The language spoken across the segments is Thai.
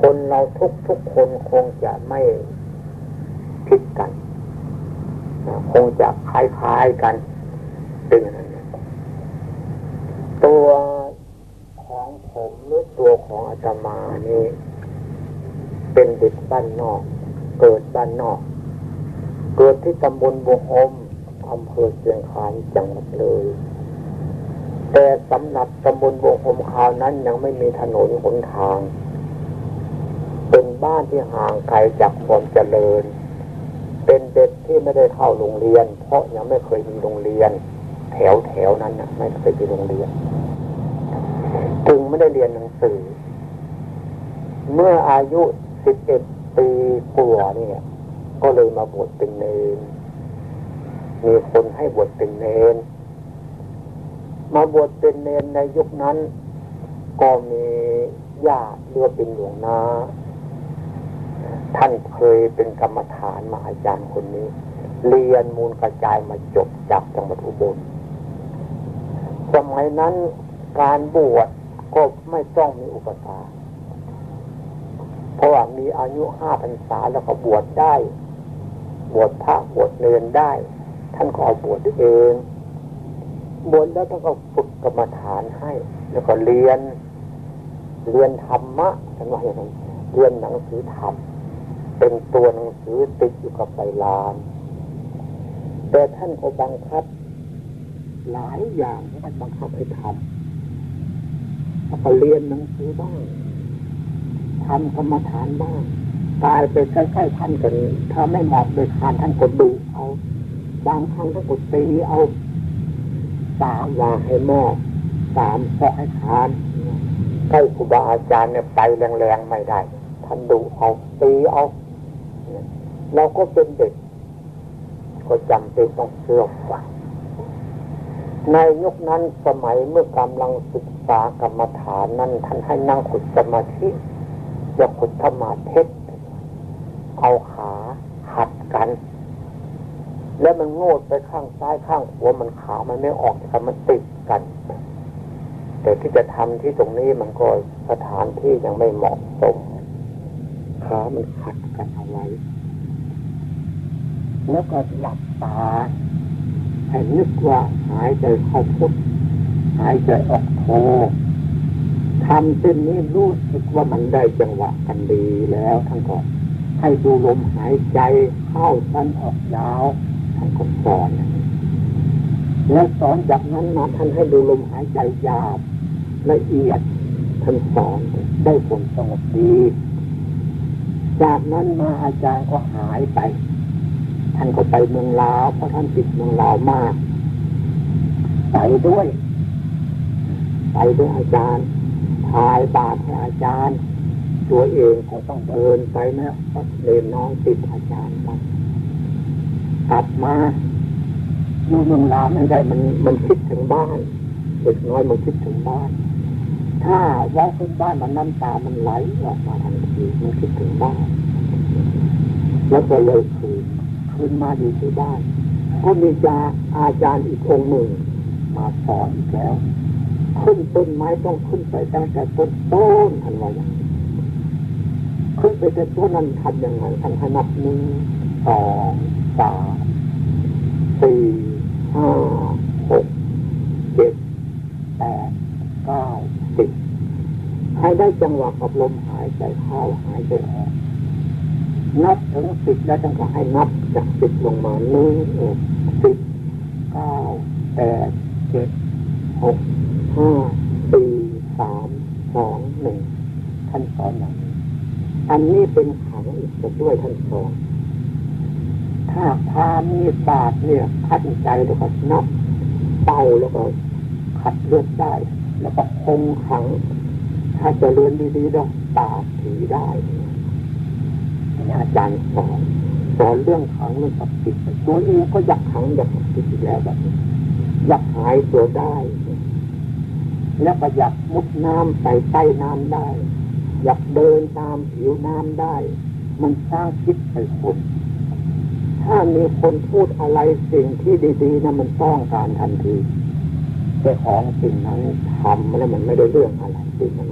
คนเราทุกทุกคนคงจะไม่คิดกัน คงจะคล้ายๆกันเป็นอย่างตัวของผมหรือตัวของอาตมานี่เป็นเด็กบ้านนอก เกิดบ้านนอก เกิดที่ตำบลบุหมอำเภอเชียงคานจังหวัดเลย แต่สำหรับตำบลบุหมคราวนั้นยังไม่มีถนนหนทาง บ้านที่ห่างไกลจากความเจริญ เป็นเด็กที่ไม่ได้เข้าโรงเรียน เพราะยังไม่เคยมีโรงเรียน แถวแถวนั้นนะไม่เคยมีโรงเรียน จึงไม่ได้เรียนหนังสือ เมื่ออายุสิบเอ็ดปีกว่าเนี่ย ก็เลยมาบวชเป็นเนรมีคนให้บวชเป็นเนรมาบวชเป็นเนรในยุคนั้น ก็มีญาติเรือเป็นหลวงนา ท่านเคยเป็นกรรมฐานมาอาจารย์คนนี้ เรียนมูลกระจายมาจบจากจังหวัดอุบล สมัยนั้นการบวชก็ไม่ต้องมีอุปสรรคเพราะว่ามีอายุห้าพรรษาแล้วก็บวชได้ บวชพระบวชเนรได้ ท่านก็เอาบวชเองบวชแล้วท่านก็ฝึกกรรมฐานให้ แล้วก็เรียน เรียนธรรมะท่านว่าอย่างนั้นเรียนหนังสือธรรม เป็นตัวหนังสือติดอยู่กับใบลาน แต่ท่านก็บังคับ หลายอย่างที่ท่านบังคับให้ทำแล้วก็เรียนหนังสือบ้างทำกรรมฐานบ้างตายไปใกล้ๆท่านกันถ้าไม่เหมาะโดยทานท่านก็ดูเอา บางครั้งท่านก็ตีเอาสามวาให้หม้อสามพอให้ทานใกล้ครูบาอาจารย์เนี่ยไปแรงๆไม่ได้ท่านดูเอาตีเอา เราก็เป็นเด็ก ก็จำเป็นต้องเชื่อฟังในยุคนั้นสมัยเมื่อกำลังศึกษากรรมฐานนั้นท่านให้นั่งขุดสมาธิยกขุดธรรมาเทศเอาขาหัดกัน แล้วมันโงดไปข้างซ้ายข้างขวามันขามันไม่ออกแต่มันติดกัน แต่ที่จะทำที่ตรงนี้มันก็สถานที่ยังไม่เหมาะสมขามันขัดกันเอาไว้ แล้วก็หลับตาให้นึกว่าหายใจเข้าพุทหายใจออกโททำเส้นนี้รู้สึกว่ามันได้จังหวะกันดีแล้วท่านก็ให้ดูลมหายใจเข้าสั้นออกยาวท่านก็สอนแล้วสอนจากนั้นมาท่านให้ดูลมหายใจยาวละเอียดท่านสอนได้ผลสงบดี จากนั้นมาอาจารย์ก็หายไป ท่านก็ไปเมืองลาวเพราะท่านติดเมืองลาวมากไปด้วย ไปด้วยอาจารย์ทายบาทให้อาจารย์ ตัวเองก็ต้องเดินไปนะเพราะเรียนน้องติดอาจารย์ไปกลับมาอยู่เมืองลาวไม่ได้มันมันคิดถึงบ้านเด็กน้อยมันคิดถึงบ้าน ถ้าว่าขึ้นบ้านมันน้ำตามันไหลออกมาทันทีมันคิดถึงบ้านแล้วก็เลยคืน คืนมาอยู่ที่บ้าน ก็มีจาอาจารย์อีกองค์หนึ่งมาสอนอีกแล้ว ขึ้นต้นไม้ต้องขึ้นไปตั้งแต่ต้นต้นทันว่าอย่างขึ้นไปแต่ต้นนั้นทำยังไงทันให้นับหนึ่งสองสามสี่ห้าหกเจ็ดแปดเก้าสิบให้ได้จังหวะกับลมหายใจเข้าหายใจออก นับถึงสิบแล้วจังก็ให้นับจากสิบลงมาหนึ่งสิบเก้าแปดเจ็ดหกห้าสี่สามสองหนึ่งท่านสอนอย่างนี้อันนี้เป็นขังอีกด้วยท่านสอนถ้าพามีบาดเนี่ยคัดใจแล้วก็นับเป่าแล้วก็ขัดเลือดได้ แล้วก็คงขัง ถ้าจะเรียนดีๆต้องตาถือได้ อาจารย์สอนสอนเรื่องขังเรื่องศักดิ์สิทธิ์ตัวเองก็อยากขังอยากศักดิ์สิทธิ์อีกแล้วแบบนี้อยากหายตัวได้ แล้วก็อยากมุดน้ำไปใต้น้ำได้ อยากเดินตามผิวน้ำได้ มันสร้างคิดไปคนถ้ามีคนพูดอะไรสิ่งที่ดีๆนะมันต้องการทันทีแต่ของสิ่งนั้นทำแล้วมันไม่ได้เรื่องอะไรสิ่งนั้น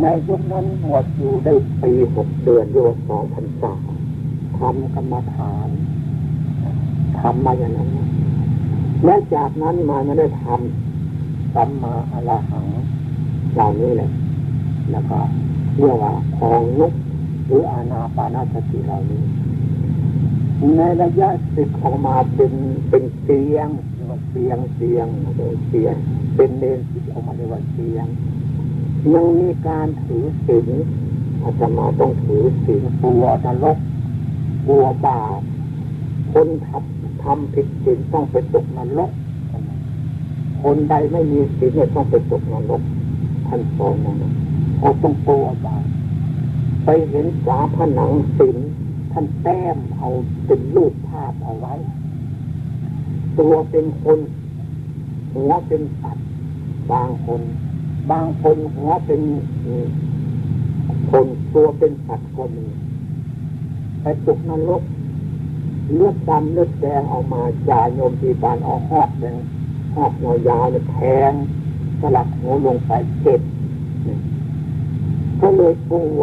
ในยุคนั้นบวชอยู่ได้ปีหกเดือนอยู่สองพันสาทำกรรมฐานทำมาอย่างนั้น และจากนั้นมาไม่ได้ทำสัมมาอรหังเหล่านี้แหละแล้วก็เรียกว่าของนุกหรืออาณาปานาสติเหล่านี้ ในระยะสิบออกมาเป็นเป็นเสียงเรียกว่าเสียงเสียงเสียงเป็นเนนสิออกมาเรียกว่าเสียง ยังมีการถือศีลอาตมาต้องถือศีลกลัวนรกกลัวบาปคนทำทำผิดศีลต้องไปตกนรก คนใดไม่มีศีลเนี่ยต้องไปตกนรกท่านสอนนะเขาต้องกลัวบาปไปเห็นฝาผนังศีลท่านแต้มเอาเป็นรูปภาพเอาไว้ ตัวเป็นคน หัวเป็นสัตว์บางคน บางคนหัวเป็นคนตัวเป็นสัตว์ก็มีไปตกนรกเลือดดำเลือดแดงออกมาจาโยมทีบานเอาหอกแดงหอกยาวเนี่ยแทงสลักหัวลงไปเจ็บก็เลยกลัว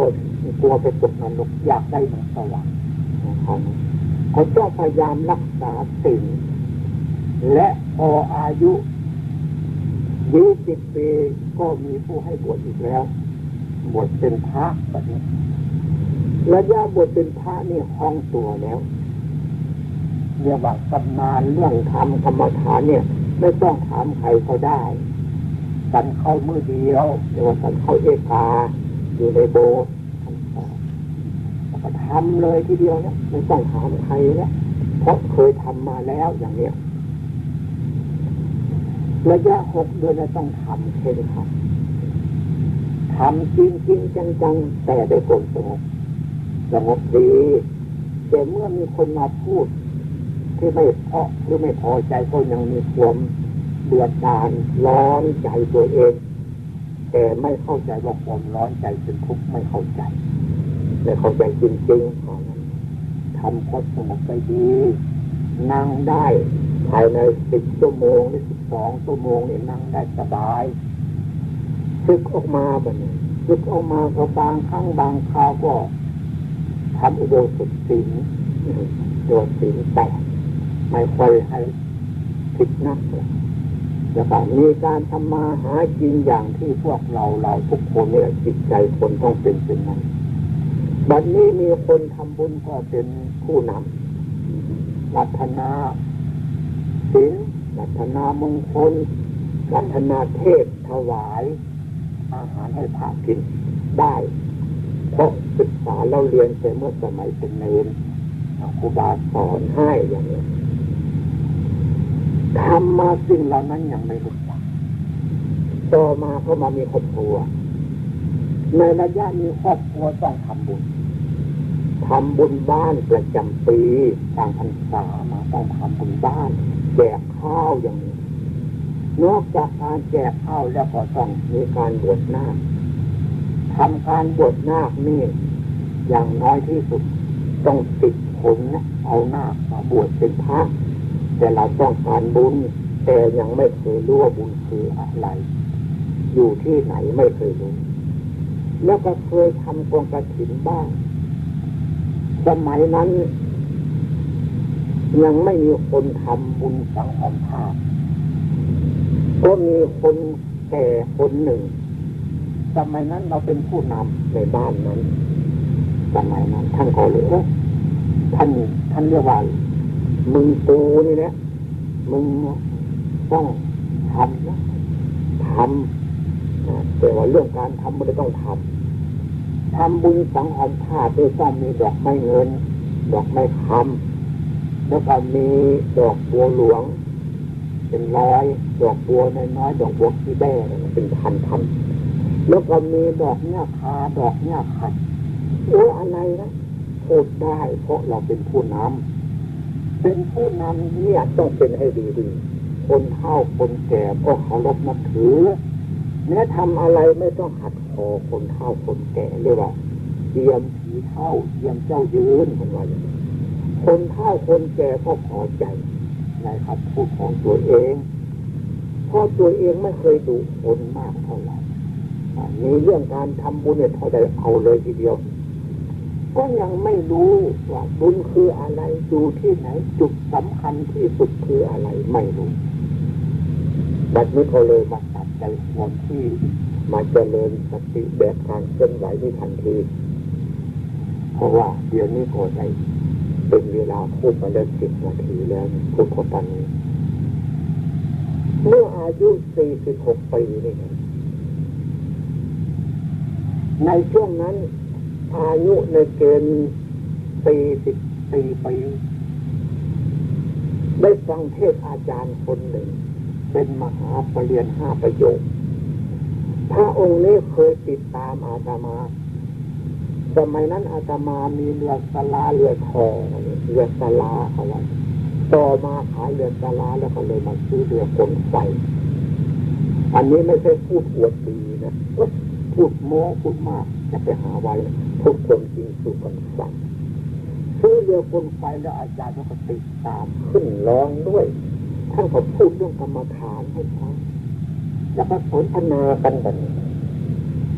กลัวไปตกนรกอยากได้มันสว่างเขาต้องพยายามรักษาสิ่งและพออายุ ยี่สิบปีก็มีผู้ให้บวชอีกแล้วบวชเป็นพระแบบนี้ระยะบวชเป็นพระนี่ห้องตัวแล้วเรียกว่าตำนานเรื่องธรรมธรรมฐานเนี่ย ไม่ต้องถามใครเขาได้กันเข้ามือเดียวเรียกว่ากันเข้าเอกาอยู่ในโบสถ์ก็ทำเลยทีเดียวเนี่ยไม่ต้องถามใครแล้วเพราะเคยทำมาแล้วอย่างเนี้ย ระยะหกเดือนต้องทำเช่นครับทำจริงจริงจังจังแต่ได้ผลสงบสงบดีแต่เมื่อมีคนมาพูด ที่ไม่เพาะหรือไม่พอใจก็ยังมีความเบื่อดานร้อนใจตัวเอง แต่ไม่เข้าใจว่าความร้อนใจเป็นทุกข์ไม่เข้าใจไม่เข้าใจจริงๆทำก็สงบไปดี นั่งได้ภายในสิบชั่วโมงหรือสิบ สองชั่วโมงเนี่ยนั่งได้สบายซึกออกมาแบบนี้ซึกออกมาก็บางครั้งบางคราวก็ทำอุโบสถศีลโดดศีลแต่ไม่ค่อยให้ผิดนักเลยแล้วก็มีการทำมาหากินอย่างที่พวกเราเราทุกคนเนี่ยจิตใจคนต้องเป็นเป็นนั้นบัดนี้มีคนทำบุญก็เป็นผู้นำรัตนาศีล รัตนามงคลรัตนาเทศถวาย อาหารให้พระกินได้เพราะศึกษาเราเรียนแต่เมื่อสมัยเป็นเนรครูบาสอนให้อย่างนี้ทำมาสิ่งเหล่านั้นยังไม่รู้จักต่อมาก็มามีครอบครัว ในระยะนี้ครอบครัวต้องทำบุญทำบุญบ้านประจำปีทางพรรษามาต้องทำบุญบ้าน แจกข้าวอย่างนี้นอกจากการแจกข้าวแล้วก็ต้องมีการบวชนาคทำการบวชนาคนี่อย่างน้อยที่สุดต้องติดผลนะเอาหน้ามาบวชเป็นพระแต่เราต้องการบุญ แต่ยังไม่เคยรู้ว่าบุญคืออะไร อยู่ที่ไหนไม่เคยรู้แล้วก็เคยทำกองกระถินบ้าง สมัยนั้น ยังไม่มีคนทำบุญสังหรภาพก็มีคนแก่คนหนึ่ง สมัยนั้นเราเป็นผู้นำในบ้านนั้น สมัยนั้นท่านก็เลยท่านท่านเรียกว่ามึงตูนี่นี่ยมึงต้องทำนะทำแต่ว่าเรื่องการทำม่ได้ต้องทำทำบุญสังหรณ์ภาพด้วยต้องมีดอกไม้เงิน ดอกไม้คำ แล้วก็มีดอกบัวหลวง เป็นร้อยดอกบัวน้อยๆดอกบัวที่แบ่เป็นพันพันแล้วก็มีดอกเนี้ยคาดอกเนี้ยขัดโอ้อะไรนะพูดได้เพราะเราเป็นผู้นำเป็นผู้นำเนี่ยต้องเป็นให้ดีๆคนเฒ่าคนแก่ก็เคารพนับถือเนื้ทำอะไรไม่ต้องหัดคอคนเฒ่าคนแก่เรียกว่าเยียมผีเฒ่าเยียมเจ้ายืนคนว่าอย่างนี้ คนเฒ่าคนแก่ก็พอใจในคำพูดของตัวเองเพราะตัวเองไม่เคยดูคนมากเท่าไหร่มีเรื่องการทำบุญเนี่ยเขาได้เอาเลยทีเดียว ก็ยังไม่รู้ว่าบุญคืออะไรอยู่ที่ไหน จุดสำคัญที่สุดคืออะไรไม่รู้บัดนี้เขาเลยมาตัดใจคนที่มาเจริญสติแบบการเคลื่อนไหวนี่ทันที เพราะว่าเดี๋ยวนี้ก็ได้ เป็นเวลาพูดมาแล้วสิบนาทีแล้วพูดคนตอนนี้เมื่ออายุสี่สิบหกปีนี่ในช่วงนั้น อายุในเกณฑ์สี่สิบสี่ปีได้ฟังเทศอาจารย์คนหนึ่ง เป็นมหาปรริญญาห้าประโยคพระองค์นี้เคยติดตามอาตมา สมัยนั้นอาตมามีเรือสลาเรือทองเรือสลาเอาไว้ต่อมาขายเรือสลาแล้วก็เลยมาซื้อเรือกลไฟอันนี้ไม่ใช่พูดอวดดีนะพูดโม้พูดมากจะไปหาไว้ทุกคนจริงสู่กันฟังซื้อเรือกลไฟแล้วอาจารย์ก็ติดตามขึ้นร้องด้วยท่านก็พูดเรื่องกรรมฐานให้ฟังแล้วก็สนทนากันแบบนี้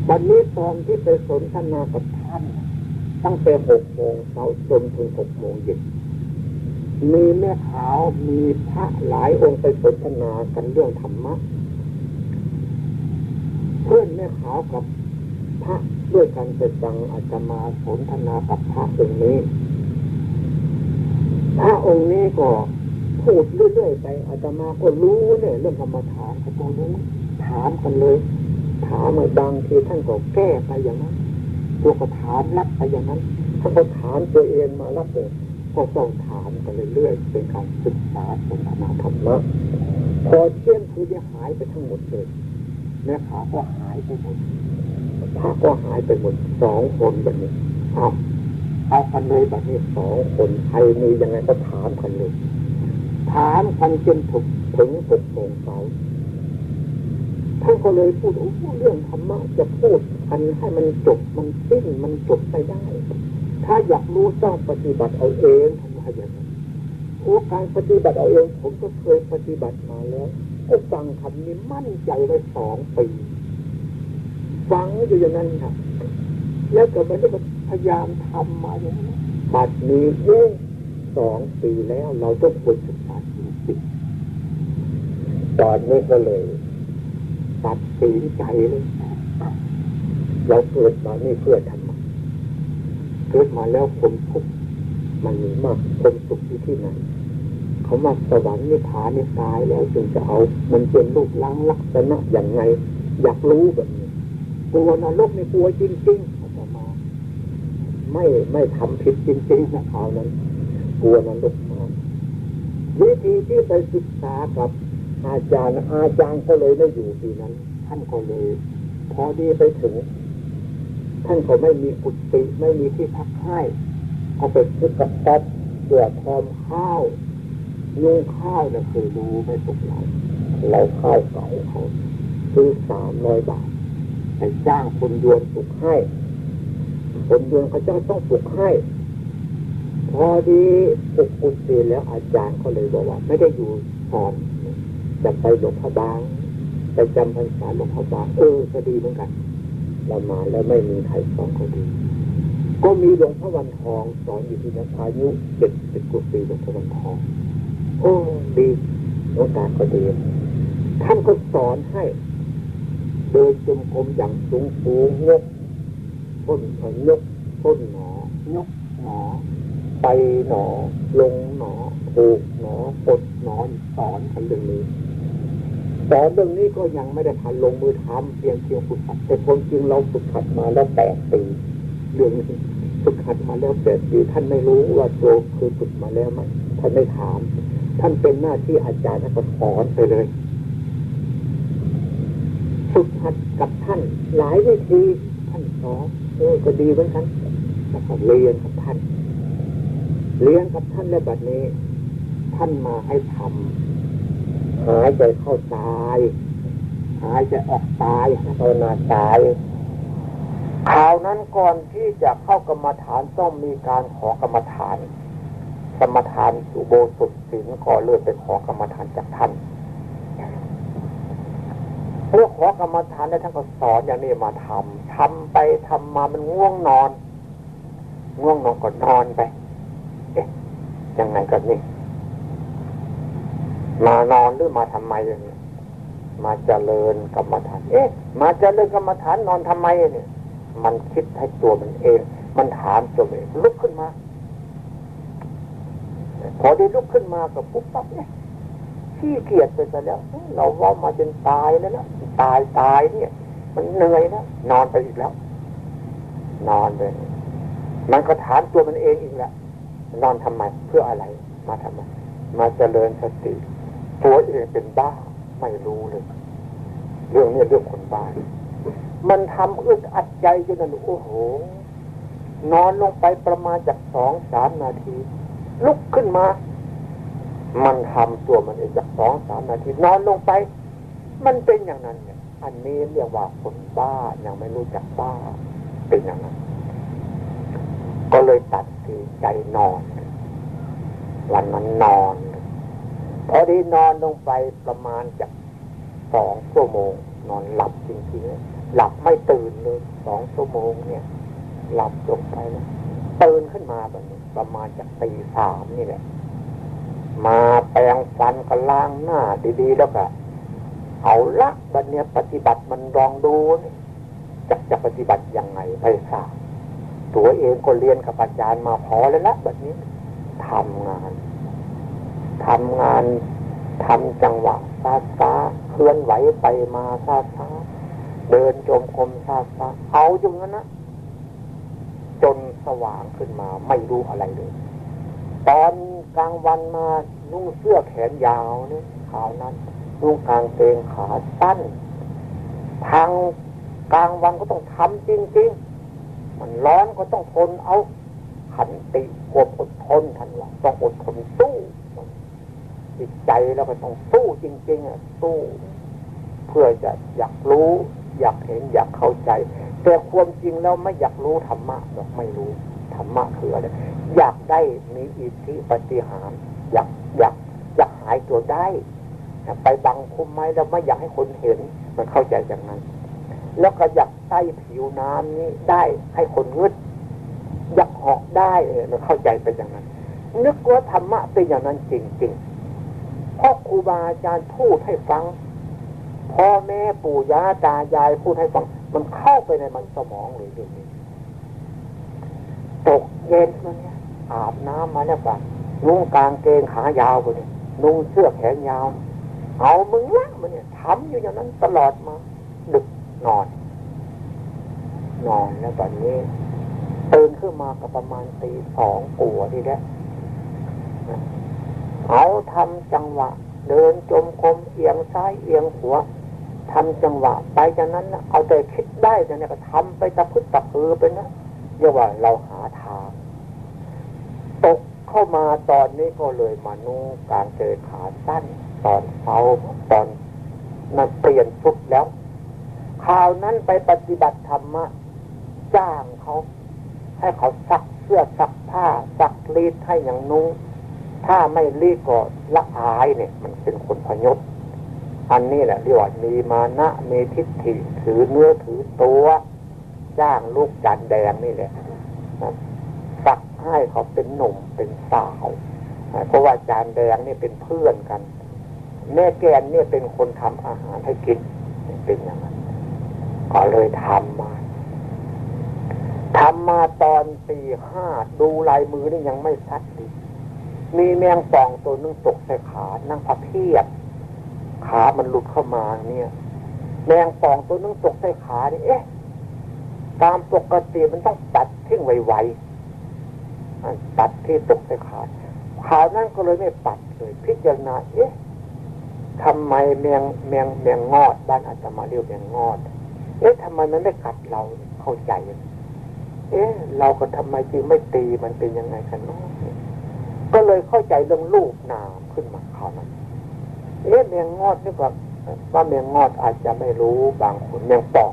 วันนี้ตอนที่ไปสนทนากับ ท่านตั้งแต่หกโมงเช้าจนถึงหกโมงเย็นมีแม่ขาวมีพระหลายองค์ไปสนทนากันเรื่องธรรมะ เพื่อนแม่ขาวกับพระด้วยกันไปฟังอาจจะมาสนทนากับพระองค์นี้พระองค์นี้ก็พูดเรื่อยๆไปอาตมาก็รู้เนี่ยเรื่องธรรมฐานก็รู้ถามกันเลย ถามมาบางทีท่านก็แก้ไปอย่างนั้น ตัวก็ถามรับไปอย่างนั้นท่านก็ถามตัวเองมารับเลยก็ต้องถามกันเรื่อยๆเป็นการศึกษาสนทนาธรรมะพอเที่ยงคือจะหายไปทั้งหมดเลยแม่ขาก็หายไปหมดพระก็หายไปหมดสองคนแบบนี้เอาเอากันเลยแบบนี้สองคนใครมียังไงก็ถามกันเลยถามกันจนถึงถึงหกโมงเช้าท่านก็เลยพูดโอ้เรื่องธรรมะจะพูด กันให้มันจบมันสิ้นมันจบไปได้ ถ้าอยากรู้ต้องปฏิบัติเอาเองทำไมอย่างนั้นโอ้การปฏิบัติเอาเองผมก็เคยปฏิบัติมาแล้วก็ฟังคำนี้มั่นใจไว้สองปีฟังอยู่อย่างนั้นครับแล้วก็ไม่ได้พยายามทำมาอย่างนี้บัดนี้เย่สองปีแล้วเราต้องควรศึกษาจริงๆตอนนี้ก็เลยตัดสินใจเลย เราเกิดมานี่เพื่อทำไมเกิดมาแล้วคนทุกมันมีมากคนสุขที่ที่ไหนเขามาสวรรค์นิพพานนี่ตายแล้วจึงจะเอา มันเป็นรูปลังลักษณะอย่างไง อยากรู้แบบนี้กลัวนรกในกลัวจริงๆอาตมา ไม่ไม่ทำผิดจริงๆนะคราวนั้นกลัวนรกมากวิธีที่ไปศึกษากับอาจารย์อาจารย์ก็เลยไม่อยู่ปีนั้น ท่านก็เลยพอดีไปถึง ท่านก็ไม่มีกุฏิไม่มีที่พักให้เอาไปซื้อกระต๊อบเสือทอมข้าวนุ่งข้าวเนี่ยคือรู้ไม่ตกเราเราข้าวเก่าเขาซื้อสามร้อยบาทไปจ้างคนยวนปลุกให้คนยวนเขาจ้างต้องปลุกให้พอดีปลุกกุฏิแล้วอาจารย์เขาเลยบอกว่า ไม่ได้อยู่สอนจะไปหลวงพ่อบางไปจำพรรษาหลวงพ่อบางเออก็ดีเหมือนกัน เรามาแล้วไม่มีใครสอนก็ดีก็มีหลวงพ่อวันทองสอนอยู่ที่นั้นอายุเจ็ดสิบกว่าปีหลวงพ่อวันทอง โอ้ดีหลวงตาก็ดีท่านก็สอนให้เดินจมกรมอย่างสูงสูงยกต้นยกต้นหนอยกหนอไปหนอ ลงหนอถูกหนอกดหนอสอนกันเรื่องนี้ สอนเรื่องนี้ก็ยังไม่ได้ทันลงมือทำเพียงเพียงฝึกหัดแต่คนจริงเราฝึกหัดมาแล้วแปดปีเรื่องนี้ฝึกหัดมาแล้วแปดปีท่านไม่รู้ว่าตัวคือฝึกมาแล้วไหมท่านไม่ถาม ท่านเป็นหน้าที่อาจารย์ท่านก็สอนไปเลยฝึกหัดกับท่าน หลายวิธีท่านสอนเออก็ดีเหมือนกันแล้วก็เรียนกับท่าน เรียนกับท่านแล้วแบบนี้ ท่านมาให้ทำ หายใจเข้าตาย หายใจออกตายภาวนาตายข่าวนั้นก่อนที่จะเข้ากรรมฐานต้องมีการขอกรรมฐานกรรมฐานสุโบสุศีลก็เลื่อนไปขอกรรมฐานจากท่านเมื่อขอกรรมฐานแล้วท่านก็สอนอย่างนี้มาทำทำไปทำมามันง่วงนอน ง่วงนอนก็นอนไป เอ๊ะยังไงกันนี่ มานอนหรือมาทำไมอย่างนี้มาเจริญกรรมฐาน เอ๊ะ มาเจริญกรรมฐานนอนทำไมเนี่ย มันคิดให้ตัวมันเอง มันถามตัวเองลุกขึ้นมา พอได้ลุกขึ้นมากับปุ๊บปั๊บเนี่ยขี้เกียจไปซะแล้ว เราว่ามาจนตายแล้วนะตายตายเนี่ย มันเหนื่อยนะนอนไปอีกแล้ว นอนไปมันก็ถามตัวมันเองอีกแล้วนอนทำไมเพื่ออะไร มาทำไม มาเจริญสติ ตัวเองเป็นบ้าไม่รู้เลย เรื่องนี้เรื่องคนบ้ามันทำอึดอัดใจจนนั้นโอ้โห นอนลงไปประมาณจากสองสามนาที ลุกขึ้นมา มันทำตัวมันเองจากสองสามนาที นอนลงไป มันเป็นอย่างนั้นเนี่ยอันนี้เรียกว่าคนบ้ายังไม่รู้จักบ้า เป็นอย่างนั้น ก็เลยตัดสินใจนอน วันนั้นนอน พอดีนอนลงไปประมาณจากสองชั่วโมง นอนหลับจริงๆหลับไม่ตื่นเลยสองชั่วโมงเนี่ย หลับลงไปแล้วตื่นขึ้นมาแบบนี้ ประมาณจากตีสามนี่แหละ มาแปรงฟันก็ล้างหน้าดีๆแล้วก็เอาละบันเนี้ยปฏิบัติมันลองดูจะจะปฏิบัติยังไงไปทราบตัวเองก็เรียนกับอาจารย์มาพอแล้วละแบบนี้ทำงาน ทำงานทำจังหวะซาซาเคลื่อนไหวไปมาซาซาเดินจมกรมซาซาเอาอยู่งั้นนะจนสว่างขึ้นมาไม่รู้อะไรเลย ตอนกลางวันมานุ่งเสื้อแขนยาวนี่ขาวนั้นนุ่งกางเกงขาสั้นทางกลางวันก็ต้องทำจริง ๆ มันร้อนก็ต้องทนเอาขันติอดอดทนทันว่าต้องอดทนสู้ จิตใจแล้วก็ต้องสู้จริงๆอะสู้เพื่อจะอยากรู้ อยากเห็นอยากเข้าใจ แต่ความจริงแล้วไม่อยากรู้ธรรมะหรอกไม่รู้ธรรมะคืออะไรอยากได้มีอิทธิปฏิหารอยากอยากอยากหายตัวได้ไปบังคุมไม้แล้วไม่อยากให้คนเห็นมันเข้าใจอย่างนั้น แล้วก็อยากใต้ผิวน้ำนี้ได้ให้คนงึดอยากเหาะได้มันเข้าใจไปอย่างนั้น นึกว่าธรรมะเป็นอย่างนั้นจริงๆ เพราะครูบาอาจารย์พูดให้ฟังพ่อแม่ปู่ย่าตายายพูดให้ฟัง มันเข้าไปในมันสมองเลยเรื่องนี้ตกเย็นมันเนี่ยอาบน้ำมาแล้วป่ะนุ่งกางเกงขายาวไปเนี่ยนุ่งเสื้อแขนยาว เอามึงละมันเนี่ยทำอยู่อย่างนั้นตลอดมา ดึกนอน นอนแล้วตอนนี้ตื่นขึ้นมาก็ประมาณตีสองปัวทีแล้ว เอาทำจังหวะ เดินจมกรมเอียงซ้ายเอียงหัวทำจังหวะ ไปจากนั้นนะเอาแต่คิดได้แต่เนี่ยก็ทำไปตะพึ่ตะพือไปนะเรียกว่าเราหาทางตกเข้ามาตอนนี้ก็เลยมานุ่งการเจอขาสั้น ตอนเช้าตอนนันเปลี่ยนชุดแล้วคราวนั้นไปปฏิบัติธรรมะจ้างเขา ให้เขาซักเสื้อซักผ้าซักรีดให้อย่างนุ่ง ถ้าไม่รีบก็ละอายเนี่ย มันเป็นคนพยศอันนี้แหละเรียกว่ามีมานะมีทิฏฐิถือเนื้อถือตัวจ้างลูกจันแดงนี่แหละสักให้เขาเป็นหนุ่มเป็นสาวเพราะว่าจานแดงนี่เป็นเพื่อนกัน แม่แกนเนี่ยเป็นคนทำอาหารให้กินเป็นอย่างนั้นก็เลยทำมาทำมาตอนปีห้าดูลายมือนี่ยังไม่ชัดดี มีแมงป่องตัวนึงตกใส่ขานั่งพับเพียบ ขามันหลุดเข้ามาเนี่ย แมงป่องตัวนึงตกใส่ขานี่เอ๊ะ ตามปกติมันต้องตัดทิ้งไวๆตัดที่ตกใส่ขาขานั่นก็เลยไม่ปัดเลยพิจารณาเอ๊ะทำไมแมงแมงแมงงอดบ้านอาตมาเรียกแมงงอด เอ๊ะทำไมมันไม่กัดเราเข้าใจ เอ๊ะ เราก็ทำไมจึงไม่ตีมันเป็นยังไงกันเนาะ เลยเข้าใจเรื่องลูกนามขึ้นมาเขานั้นเอ๊ะเมียงงอดนี่ก็ว่าเมียงงอดอาจจะไม่รู้บางคนเมียงปอง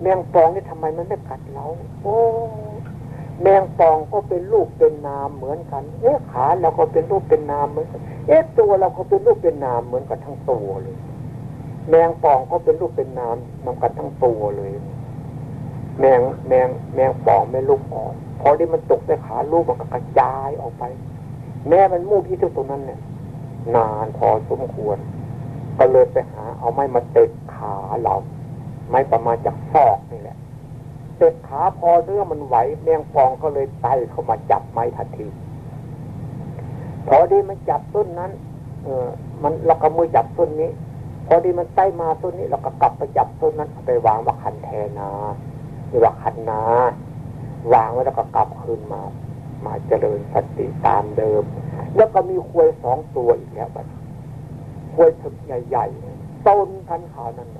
เมียงปองนี่ทำไมมันไม่กัดเราโอ้แมงปองก็เป็นรูปเป็นนามเหมือนกัน เอ๊ะขาเราก็เป็นรูปเป็นนามเหมือนกัน เอ๊ะตัวเราก็เป็นรูปเป็นนามเหมือนกันทั้งตัวเลย แมงปองก็เป็นรูปเป็นนามนำกันทั้งตัวเลย แมงแมงแมงปองไม่ลูกอ่อนพอที่มันตกใส่ขาลูกมันก็กระจายออกไป แม่มันมู่ที่ตรงนั้นเนี่ย นานพอสมควร ก็เลยไปหา เอาไม้มาเตะขาเรา ไม้ประมาณจากซอกนี่แหละเตะขาพอเนื้อมันไหวแมงป่องก็เลยไต่เข้ามาจับไม้ทันทีพอดีมันจับต้นนั้น เออมันเราก็มือจับต้นนี้ พอดีมันไต่มาต้นนี้ เราก็กลับไปจับต้นนั้นไปวางว่าคันแทนาหรือว่าคันนา วางไว้แล้วก็กลับคืนมา มาเจริญสติตามเดิม แล้วก็มีควยสองตัวอีกแล้วบัดควยถึกใหญ่ๆต้นพันขาวนั้น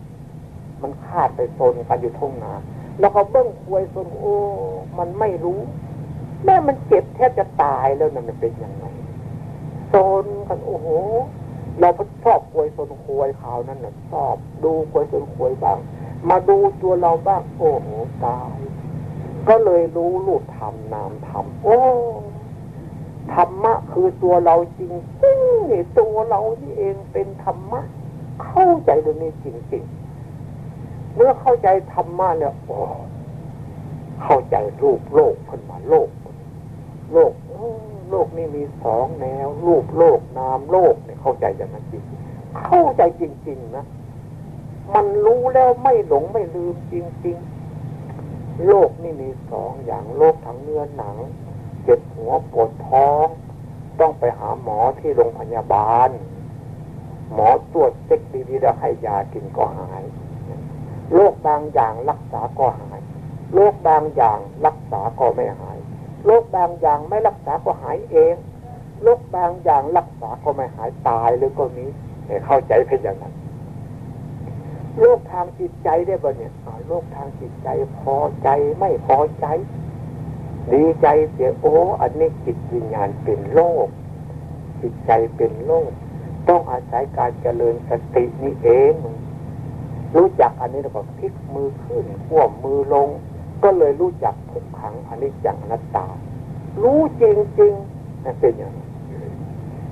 มันคาดไปโซนกันอยู่ทุ่งนาแล้วก็เบิ้งควยโซนโอ้มันไม่รู้ แม่มันเจ็บแทบจะตายแล้วนั่นมันเป็นยังไงโซนกันโอ้โหเราชอบควยโซนควยขาวนั่นน่ะชอบดูควยโซนควยบ้าง มาดูตัวเราบ้างโอ้โหตาย ก็เลยรู้รูปธรรมนามธรรมโอ้ธรรมะคือตัวเราจริงจริงนี่ตัวเรานี่เองเป็นธรรมะ เข้าใจตรงนี้จริงๆเมื่อเข้าใจธรรมะเนี่ยโอ้เข้าใจรูปโลกขึ้นมาโลก โลกโลกนี่มีสองแนว รูปโลกนามโลกเนี่ยเข้าใจอย่างนั้นจริงเข้าใจจริง ๆ นะ มันรู้แล้วไม่หลงไม่ลืมจริง ๆ โลกนี่มีสองอย่างโลกทั้งเนื้อหนัง เจ็บหัวปวดท้อง ต้องไปหาหมอที่โรงพยาบาล หมอตรวจเช็คดีๆแล้วให้ยากินก็หายโรคบางอย่างรักษาก็หายโรคบางอย่างรักษาก็ไม่หายโรคบางอย่างไม่รักษาก็หายเองโรคบางอย่างรักษาก็ไม่หายตายหรือก็มีเข้าใจเป็นอย่างนั้น โรคทางจิตใจได้บ่เนี่ยโรคทางจิตใจพอใจไม่พอใจ ดีใจเสียโอ้อันนี้จิตวิญญาณเป็นโลก จิตใจเป็นโลก ต้องอาศัยการเจริญสตินี่เอง รู้จักอันนี้แล้วก็พลิกมือขึ้นขั้วมือลง ก็เลยรู้จักทุกขังอันนี้จังนัตตา รู้จริงๆนั่นเป็นอย่างนี้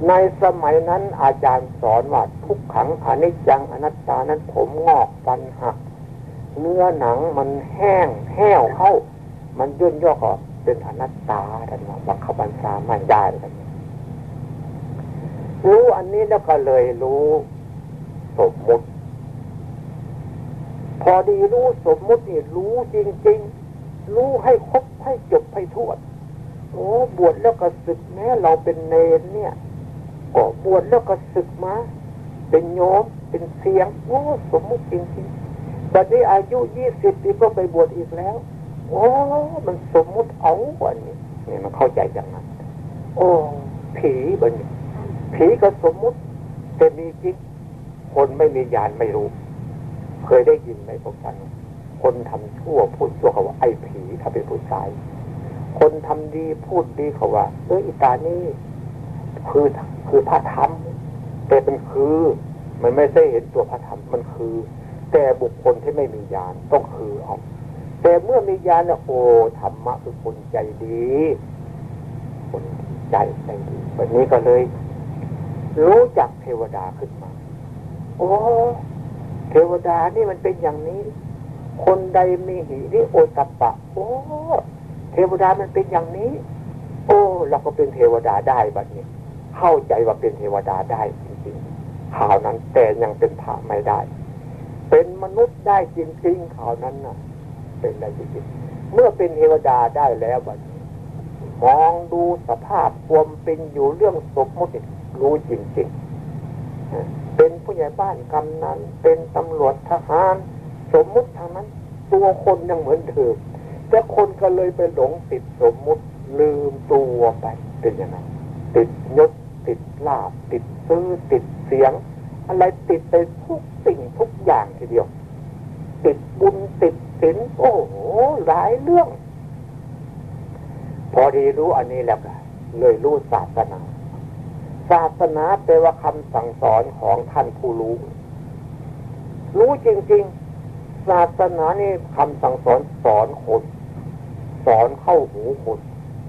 ในสมัยนั้นอาจารย์สอนว่าทุกขังอนิจจังอนัตตานั้นผมงอกฟันหัก เนื้อหนังมันแห้งแห้วเข้า มันย่นย่อก็เป็นอนัตตาท่านว่าบังคับบัญชาไม่ได้ท่านรู้อันนี้แล้วก็เลยรู้สมมุติ พอดีรู้สมมุตินี่รู้จริง ๆ รู้ให้ครบให้จบให้ทั่วโอ้บวชแล้วก็ศึกแม้เราเป็นเนรเนี่ย ก็บวชแล้วก็ศึกมา เป็นโยมเป็นเสียงโอ้สมมุติจริงๆตอนนี้อายุยี่สิบปีก็ไปบวชอีกแล้ว โอ้มันสมมุติเอาวันนี้นี่มันเข้าใจอย่างนั้น โอ้ผีบันนี้ผีก็สมมุติแต่มีจริงคนไม่มีญาณไม่รู้ เคยได้ยินไหมพวกท่านคนทำชั่วพูดชั่วเขาว่าไอ้ผีถ้าเป็นผู้ชาย คนทำดีพูดดีเขาว่าเอออิตานี่ คือคือพระธรรมแต่เป็นคือ มันไม่ใช่เห็นตัวพระธรรมมันคือ แต่บุคคลที่ไม่มีญาณต้องคือออกแต่เมื่อมีญาณโอ้ธรรมะคือคนใจดีคนใจใจดีแบบนี้ก็เลย รู้จักเทวดาขึ้นมา โอ้เทวดานี่มันเป็นอย่างนี้ คนใดมีหิริโอตปะ โอ้เทวดามันเป็นอย่างนี้ โอ้ เราก็เป็นเทวดาได้บัดนี้ เข้าใจว่าเป็นเทวดาได้จริงๆข่าวนั้นแต่ยังเป็นพระไม่ได้ เป็นมนุษย์ได้จริงๆข่าวนั้นนะ่ะเป็นได้จริงเมื่อเป็นเทวดาได้แล้วบัดมองดูสภาพความเป็นอยู่เรื่องสมมติรู้จริงๆเป็นผู้ใหญ่บ้านกำนันเป็นตำรวจทหาร สมมุติทางนั้น ตัวคนยังเหมือนเดิมแต่คนก็เลยไปหลงติดสมมุติลืมตัวไปเป็นอย่างนั้นติดยศ ติดลาบติดซื้อติดเสียง อะไรติดไปทุกสิ่งทุกอย่างทีเดียว ติดบุญติดศีลโอ้โหหลายเรื่อง พอดีรู้อันนี้แล้วก็เลยรู้ศาสนา ศาสนาแปลว่าคำสั่งสอนของท่านผู้รู้ รู้จริง ๆ ศาสนานี่คำสั่งสอนสอนคน สอนเข้าหูคน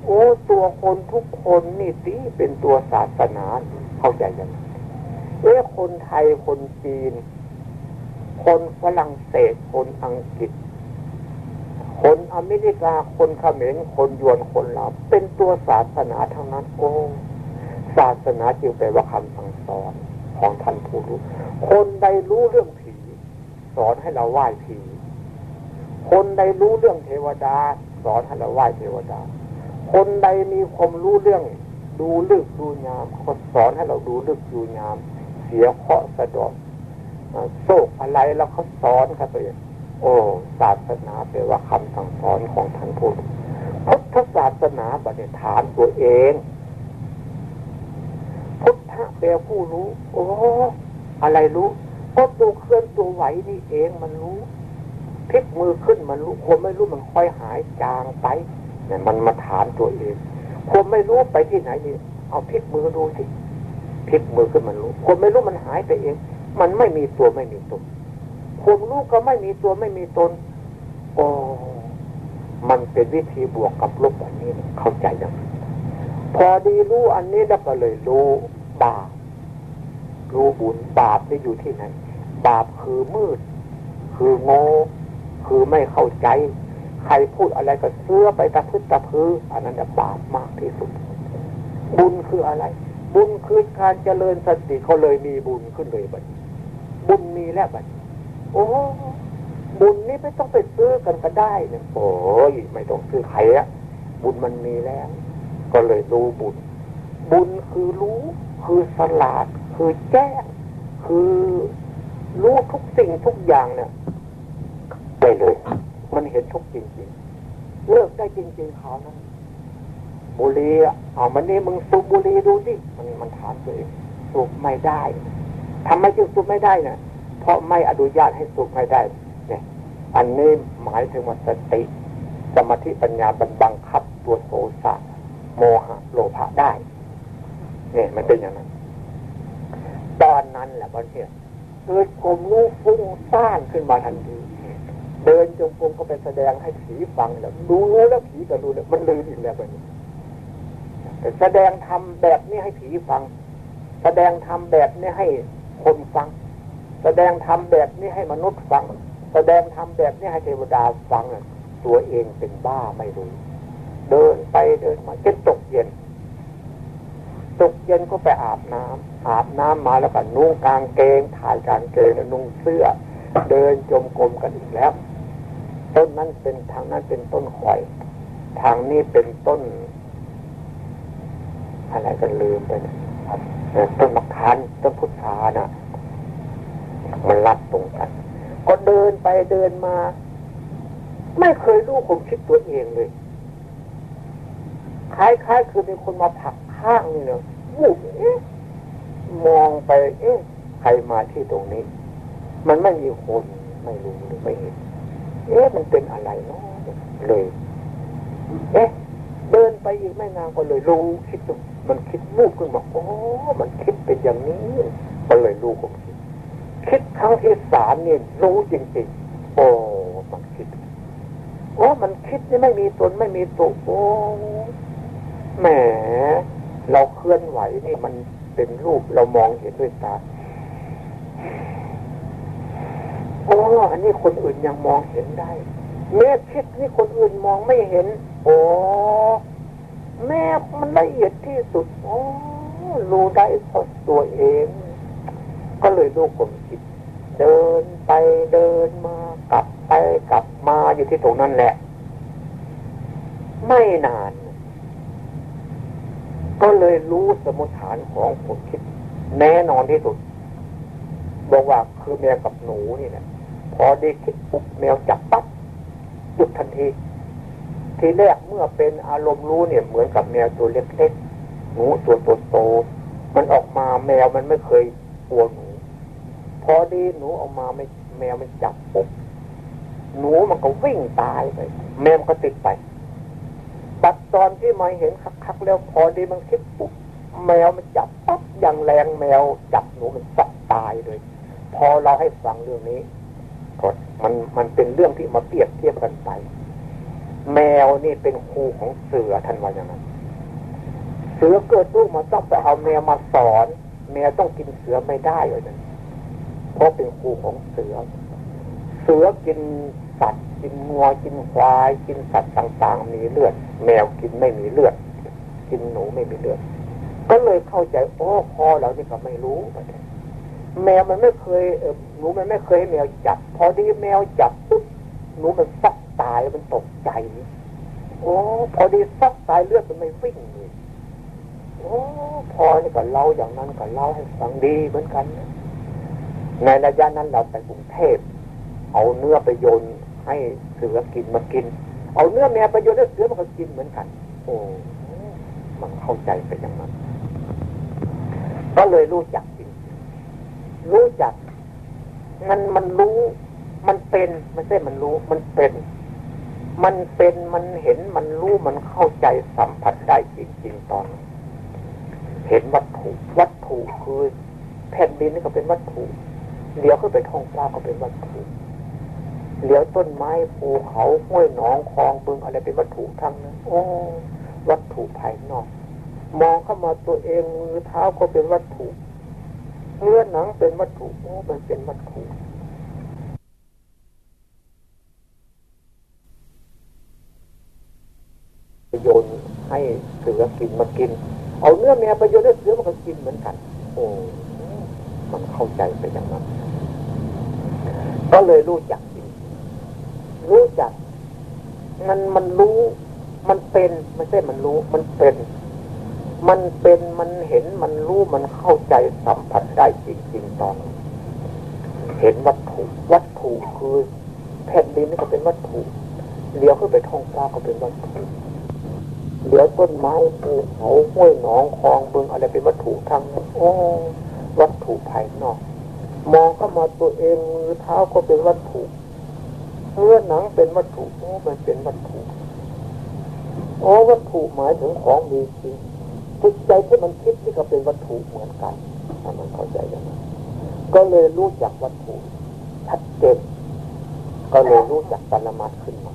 โอ้ตัวคนทุกคนนี่ตีเป็นตัวศาสนาเข้าใจยังเอ้คนไทยคนจีนคคนฝรั่งเศสคนอังกฤษ คนอเมริกาคนเขมรคนยวนคนลาวเป็นตัวศาสนาทั้งนั้นโอ้ศาสนาจึงแปลว่าคำสั่งสอนของท่านผู้รู้ คนใดรู้เรื่องผี สอนให้เราไหว้ผี คนใดรู้เรื่องเทวดา สอนให้เราไหว้เทวดา คนใดมีความรู้เรื่อง ดูลึกดูยามเขาสอนให้เราดูลึกดูยาม เสียเคาะสะดอกโศกอะไรแล้วเขาสอนครับไปโอ้ศาสนาแปลว่าคำสั่งสอนของท่านพุทธพุทธศาสนาบัณฑิฐานตัวเอง พุทธะแปลผู้รู้ โอ้อะไรรู้ก็ตัวเคลื่อนตัวไหวนี่เองมันรู้พลิกมือขึ้นมันรู้คนไม่รู้มันค่อยหายจางไป เนี่ยมันมาถามตัวเองคนไม่รู้ไปที่ไหนนี่เอาพลิกมือดูสิพลิกมือขึ้นมันรู้คนไม่รู้มันหายไปเอง มันไม่มีตัวไม่มีตนคนรู้ก็ไม่มีตัวไม่มีตนโอ้มันเป็นวิธีบวกกับลบอันนี้เข้าใจยังพอดีรู้อันนี้แล้วก็เลยรู้บาปรู้บุญบาปที่อยู่ที่ไหน บาปคือมืด คือโง่คือไม่เข้าใจ ใครพูดอะไรก็เสื้อไปตะพึดตะพือ อันนั้นบาปมากที่สุด บุญคืออะไร บุญคือการเจริญสติเขาเลยมีบุญขึ้นเลยบัดบุญมีแล้วบัดโอ้บุญนี่ไม่ต้องไปซื้อกันก็ได้เนี่ยโอ้ยไม่ต้องซื้อใครอะบุญมันมีแล้ว ก็เลยรู้บุญ บุญคือรู้คือสลาด คือแจ้งคือรู้ทุกสิ่งทุกอย่างเนี่ยได้เลย มันเห็นทุกจริงๆ เลิกได้จริงๆเขานั้นบุรีอะเอามันนี่มึงสูบบุรีดูดิมันมันถามตัวเองสูบไม่ได้ทำไมจึงสูบไม่ได้นี่ยเพราะไม่อนุญาตให้สูบไม่ได้ เนี่ย อันนี้หมายถึงว่าสติ สมาธิปัญญาบันบังคับตัวโสสะโมหะโลภะได้ เนี่ยมันเป็นอย่างนั้น ตอนนั้นแหละบางทีเกิดกลมรู้ฟุ้งซ่านขึ้นมาทันที เดินจงกรมก็ไปแสดงให้ผีฟังแล้วรู้แล้วผีก็รู้แล้วมันลืมอีกแล้วแบบนี้แสดงทำแบบนี้ให้ผีฟัง แสดงทำแบบนี้ให้คนฟัง แสดงทำแบบนี้ให้มนุษย์ฟัง แสดงทำแบบนี้ให้เทวดาฟังตัวเองเป็นบ้าไม่รู้ เดินไปเดินมาจนตกเย็นตกเย็นก็ไปอาบน้ำอาบน้ำมาแล้วก็นุ่งกางเกงถ่ายกางเกงแล้วนุ่งเสื้อ เดินจมกรมกันอีกแล้ว ต้นนั้นเป็นทางนั้นเป็นต้นข่อย ทางนี้เป็นต้น อะไรกันลืมไปนะต้นมะขามต้นพุทธานะมันรับตรงกัน ก็เดินไปเดินมา ไม่เคยรู้ผมคิดตัวเองเลย คล้ายๆคือมีคนมาผักข้างนี่เนาะวูบเอ๊ะมองไป เอ๊ะใครมาที่ตรงนี้ มันไม่มีคนไม่รู้หรือไม่เห็น เอ๊ะมันเป็นอะไรเนาะเลย เอ๊ะเดินไปอีกไม่นานก็เลยรู้คิดตรงมันคิดวูบขึ้นมาโอ้มันคิดเป็นอย่างนี้ก็เลยรู้ผมคิดคิดครั้งที่สามเนี่ยรู้จริงๆโอ้มันคิดโอ้มันคิดนี่ไม่มีตนไม่มีตัวโอ้แหมเราเคลื่อนไหวนี่มันเป็นรูปเรามองเห็นด้วยตา โอ้อันนี้คนอื่นยังมองเห็นได้ แม้คิดนี่คนอื่นมองไม่เห็น โอ้แม่มันละเอียดที่สุดโอ้รู้ได้เพราะตัวเอง ก็เลยรู้ผมคิด เดินไปเดินมากลับไปกลับมาอยู่ที่ตรงนั้นแหละ ไม่นาน ก็เลยรู้สมุฐานของผมคิด แน่นอนที่สุดบอกว่าคือแมวกับหนูนี่นะ พอได้คิดปุ๊บแมวจับปั๊บหยุดทันที ทีแรกเมื่อเป็นอารมณ์รู้เนี่ยเหมือนกับแมวตัวเล็กๆหนูตัวโตๆมันออกมาแมวมันไม่เคยกลัวหนู พอดีหนูออกมาไม่แมวมันจับปุ๊บหนูมันก็วิ่งตายไป แมวก็ติดไปตัดตอนที่มาเห็นคักๆแล้วพอดีมันคิดปุ๊บแมวมันจับปั๊บอย่างแรงแมวจับหนูมันจับตายเลย พอเราให้ฟังเรื่องนี้ ก็มันมันเป็นเรื่องที่มาเปรียบเทียบกันไป แมวนี่เป็นครูของเสือท่านว่าอย่างนั้น เสือเกิดลูกมาต้องไปเอาแมวมาสอน แมวต้องกินเสือไม่ได้เลยนั้นเพราะเป็นครูของเสือ เสือกินสัตว์กินงัวกินควายกินสัตว์ต่างๆ มีเลือด แมวกินไม่มีเลือด กินหนูไม่มีเลือด ก็เลยเข้าใจโอ้พอเรานี่ก็ไม่รู้แมวมันไม่เคย หนูมันไม่เคยให้แมวจับ พอดีแมวจับปุ๊บหนูมันซักตายมันตกใจโอ้พอดีซักตายเลือดมันไม่วิ่งเลยโอ้พอนี่ก็เล่าอย่างนั้นก็เล่าให้ฟังดีเหมือนกันในระยะนั้นเราไปกรุงเทพเอาเนื้อไปโยนให้เสือกินมากิน เอาเนื้อแมวไปโยนให้เสือมันก็กินเหมือนกัน โอ้มันเข้าใจไปอย่างนั้น ก็เลยรู้จักจริงรู้จัก มันมันรู้ มันเป็นไม่ใช่มันรู้ มันเป็น มันเป็นมันเห็นมันรู้มันเข้าใจสัมผัสได้จริงๆตอน เห็นวัตถุวัตถุคือแผ่นดินนี่ก็เป็นวัตถุเดี๋ยวขึ้นไปท้องฟ้าก็เป็นวัตถุเหลียวต้นไม้ภูเขาห้วยหนองคลองบึงอะไรเป็นวัตถุทั้งนั้นโอ้วัตถุภายนอก มองเข้ามาตัวเองมือเท้าก็เป็นวัตถุ เนื้อหนังเป็นวัตถุโอ้มันเป็นวัตถุโยนให้เสือกินมากิน เอาเนื้อแมวไปโยนให้เสือมันก็กินเหมือนกัน โอ้มันเข้าใจไปอย่างนั้น ก็เลยรู้จักรู้จัก มันมันรู้ มันเป็นไม่ใช่มันรู้ มันเป็น มันเป็นมันเห็นมันรู้มันเข้าใจสัมผัสได้จริงๆตอน เห็นวัตถุวัตถุคือแผ่นดินนี่ก็เป็นวัตถุเลี้ยวขึ้นไปท้องฟ้าก็เป็นวัตถุเลี้ยวต้นไม้ภูเขาห้วยหนองคลองบึงอะไรเป็นวัตถุทั้งโอ้วัตถุภายนอก มองเข้ามาตัวเองมือเท้าก็เป็นวัตถุเนื้อหนังเป็นวัตถุโอ้มันเป็นวัตถุโอ้วัตถุหมายถึงของมีจริง จิตใจที่มันคิดนี่ก็เป็นวัตถุเหมือนกันถ้ามันเข้าใจอย่างนั้นก็เลยรู้จักวัตถุชัดเจนก็เลยรู้จักปรมัตขึ้นมา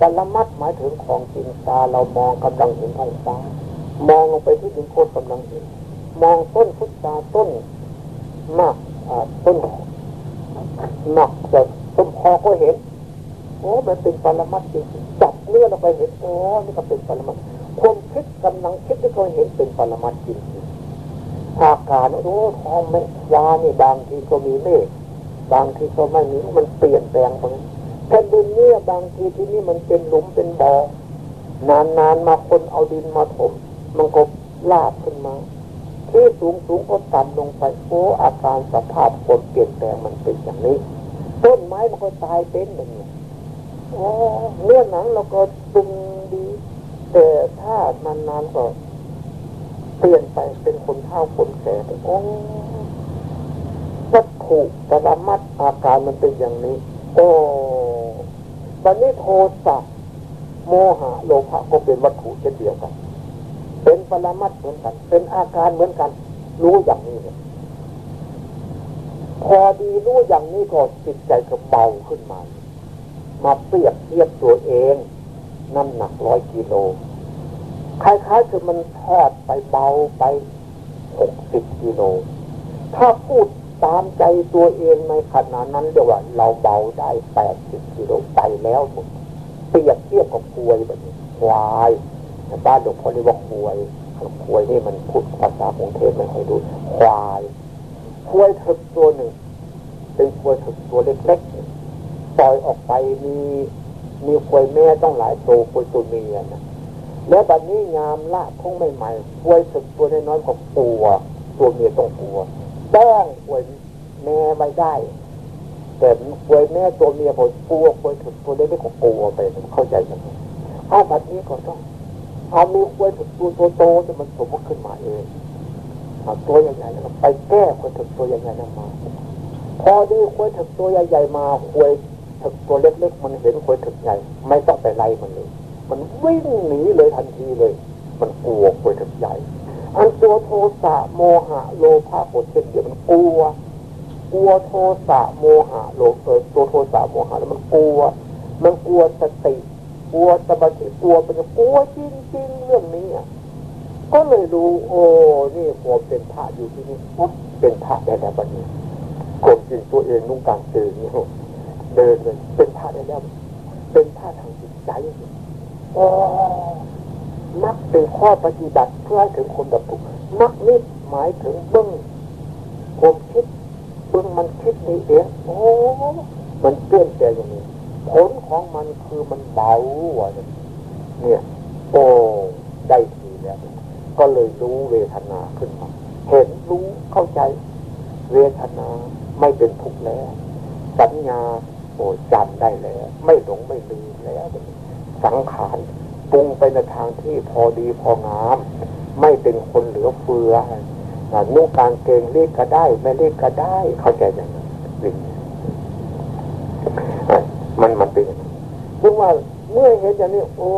ปรมัตหมายถึงของจริงตาเรามองกำลังเห็นท้องฟ้ามองลงไปที่ดินโคตรกำลังเห็นมองต้นพุทธาต้นมากต้นหนักแต่ต้นพอก็เห็นโอ้มันเป็นปรมัตจริงจับเนื้อเราไปเห็นโอ้นี่ก็เป็นปรมัต คิดกำลังคิดที่เขาเห็นเป็นปรมัตจริงอาการโอ้ท้องแม่วานี่บางทีก็มีเมฆบางทีก็ไม่มีมันเปลี่ยนแปลงไปแผ่นดินเนี่ยบางทีที่นี่มันเป็นหลุมเป็นบ่อนานๆมาคนเอาดินมาถมมันก็ลาบขึ้นมา ที่สูงสูงก็ต่ำลงไปโอ้อาการสภาพคนเปลี่ยนแปลงมันเป็นอย่างนี้ ต้นไม้มันก็ตายเป็นอย่งนี้โอ้เนื้อหนังเราก็ดึงดี แต่ถ้านานๆก็เปลี่ยนไปเป็นคนเฒ่าคนแก่โอ้วัตถุปรมัดอาการมันเป็นอย่างนี้ โอ้ตอนนี้โทสะโมหะโลภะก็เป็นวัตถุเช่นเดียวกัน เป็นปรมัดเหมือนกัน เป็นอาการเหมือนกัน รู้อย่างนี้เลยพอดีรู้อย่างนี้ก็จิตใจก็เบาขึ้นมา มาเปรียบเทียบตัวเอง น้ำหนักร้อยกิโลคล้ายๆคือมันแทอดไปเบาไปหกสิบกิโล ถ้าพูดตามใจตัวเองในขณะนั้นเดี๋ยวว่า เราเบาได้แปดสิบกิโลไปแล้วหมดเปรียบเทียบกับควยแบบนี้ควายบ้านหลวงพ่อเรียกว่าควยควยนี่มันพูดภาษากรุงเทพไม่ค่อยรู้ควายควยถึกตัวหนึ่ง เป็นควยถึกตัวเล็กๆปล่อยออกไปมี มีควยแม่ต้องหลายโตควยตัวเมียนะแล้วบัดนี้งามละคงไม่ใหม่ควยสึกตัวน้อยๆก็กลัวตัวเมียต้องกลัวต้งควยแม่ไว้ได้แต่ควยแม่ตัวเมียผมกลัวควยถึกตัวเล็กๆก็กลัวไปเข้าใจไหมเอาบัดนี้ก็ต้องเอามีควยถึกตัวโตๆจะมันสมมติขึ้นมาเองเอาตัวใหญ่ๆแล้วไปแก้ควยถึกตัวใหญ่ๆนั้นมาพอดีควยถึกตัวใหญ่ๆมาควย ถึกตัวเล็กๆมันเห็นคนถึกใหญ่ไม่ต้องไปไล่มันเลย มันวิ่งหนีเลยทันทีเลย มันกลัวคนถึกใหญ่ อันตัวโทสะโมหะโลภะโกรธเเดียวมันกลัวกลัวโทสะโมหะโลเออตัวโทสะโมหะแล้วมันกลัว มันกลัวสติกลัวสมาธิกลัวเป็นกลัวจริงๆเรื่องนี้อะก็เลยรู้โอ้นี่ผมเป็นพระอยู่ที่นี่เป็นพระแต่แต่บัดนี้คนจริงตัวเองนุ่งกางเกงนี่ เดินเลยเป็นพระได้แล้วเป็นพระทางจิตใจโอ้มักเป็นข้อปฏิบัติเพื่อให้ถึงคนดับทุกข์มักนิดหมายถึงเบื้องผมคิดเบื้องมันคิดนี่เองโอ้มันเปลี่ยนแปลงอย่างนี้ผลของมันคือมันเบาว่ะเนี่ยโอ้ได้ทีแล้วก็เลยรู้เวทนาขึ้นมา เห็นรู้เข้าใจ เวทนาไม่เป็นทุกข์แล้ว สัญญา โอ้จำได้แล้ว ไม่หลงไม่ลืมแล้วสังขารปรุงไปในทางที่พอดีพองาม ไม่เป็นคนเหลือเฟือนุ่งการเกงเรียกก็ได้ ไม่เรียกก็ได้ เข้าใจอย่างนั้นมันมันเป็นซึ่งว่าเมื่อเห็นอย่างนี้ โอ้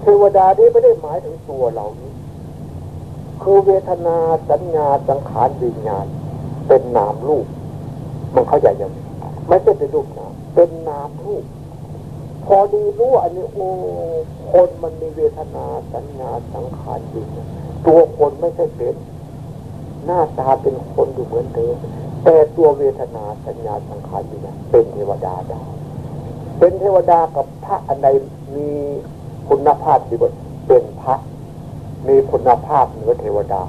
เทวดาที่ไม่ได้หมายถึงตัวเรานี้ คือเวทนาสัญญาสังขารวิญญาณเป็นนามรูป มันเข้าใจอย่างนี้ ไม่ใช่เป็นรูปนามเป็นนามรูปพอดีรู้อันนี้โอ้คนมันมีเวทนาสัญญาสังขารวิญญาณตัวคนไม่ใช่เป็นหน้าตาเป็นคนอยู่เหมือนเดิมแต่ตัวเวทนาสัญญาสังขารวิญญาณเป็นเทวดาได้ เป็นเทวดากับพระอันใดมีคุณภาพดีกว่าเป็นพระ มีคุณภาพเหนือเทวดา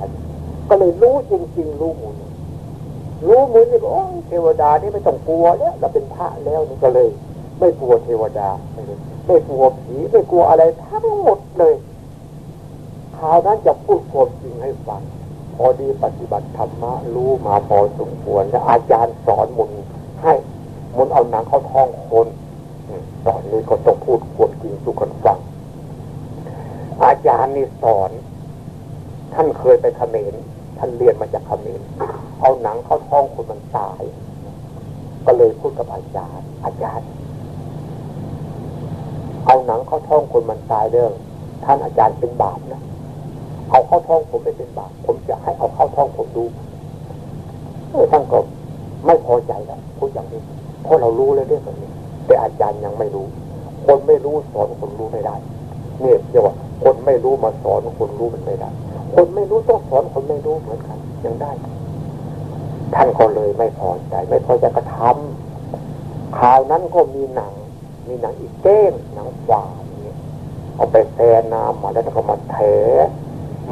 ก็เลยรู้จริงๆรู้มูล รู้มูลนี่ก็โอ้เทวดานี่ไม่ต้องกลัวแล้วเราเป็นพระแล้วนี่ก็เลย ไม่กลัวเทวดาไม่กลัวผีไม่กลัวอะไรทั้งหมดเลยคราวนั้นจะพูดความจริงให้ฟังพอดีปฏิบัติธรรมะรู้มาพอสมควรแล้วอาจารย์สอนมุนให้มุนเอาหนังเข้าท้องคนตอนนี้ก็ต้องพูดความจริงทุกคนฟัง อาจารย์นี่สอน ท่านเคยไปเขมร ท่านเรียนมาจากเขมรเอาหนังเข้าท้องคนมันตาย ก็เลยพูดกับอาจารย์ อาจารย์ เอาหนังเข้าท้องคนมันตายเรื่อง ท่านอาจารย์เป็นบาปนะเอาเข้าท้องผมไม่เป็นบาปผมจะให้เอาเข้าท้องผมดูเออท่านก็ไม่พอใจแล้วพูดอย่างนี้เพราะเรารู้เลยเรื่องแบบนี้ แต่อาจารย์ยังไม่รู้ คนไม่รู้สอนคนรู้ไม่ได้เนี่ยเรียกว่าคนไม่รู้มาสอนคนรู้มันไม่ได้ คนไม่รู้ต้องสอนคนไม่รู้เหมือนกันยังได้ ท่านก็เลยไม่พอใจ ไม่พอใจกระทำข่าวนั้นก็มีหนัง มีหนังอีกเก้งหนังฝาเนี่ยเอาไปแซ่น้ำมาแล้วก็มาเท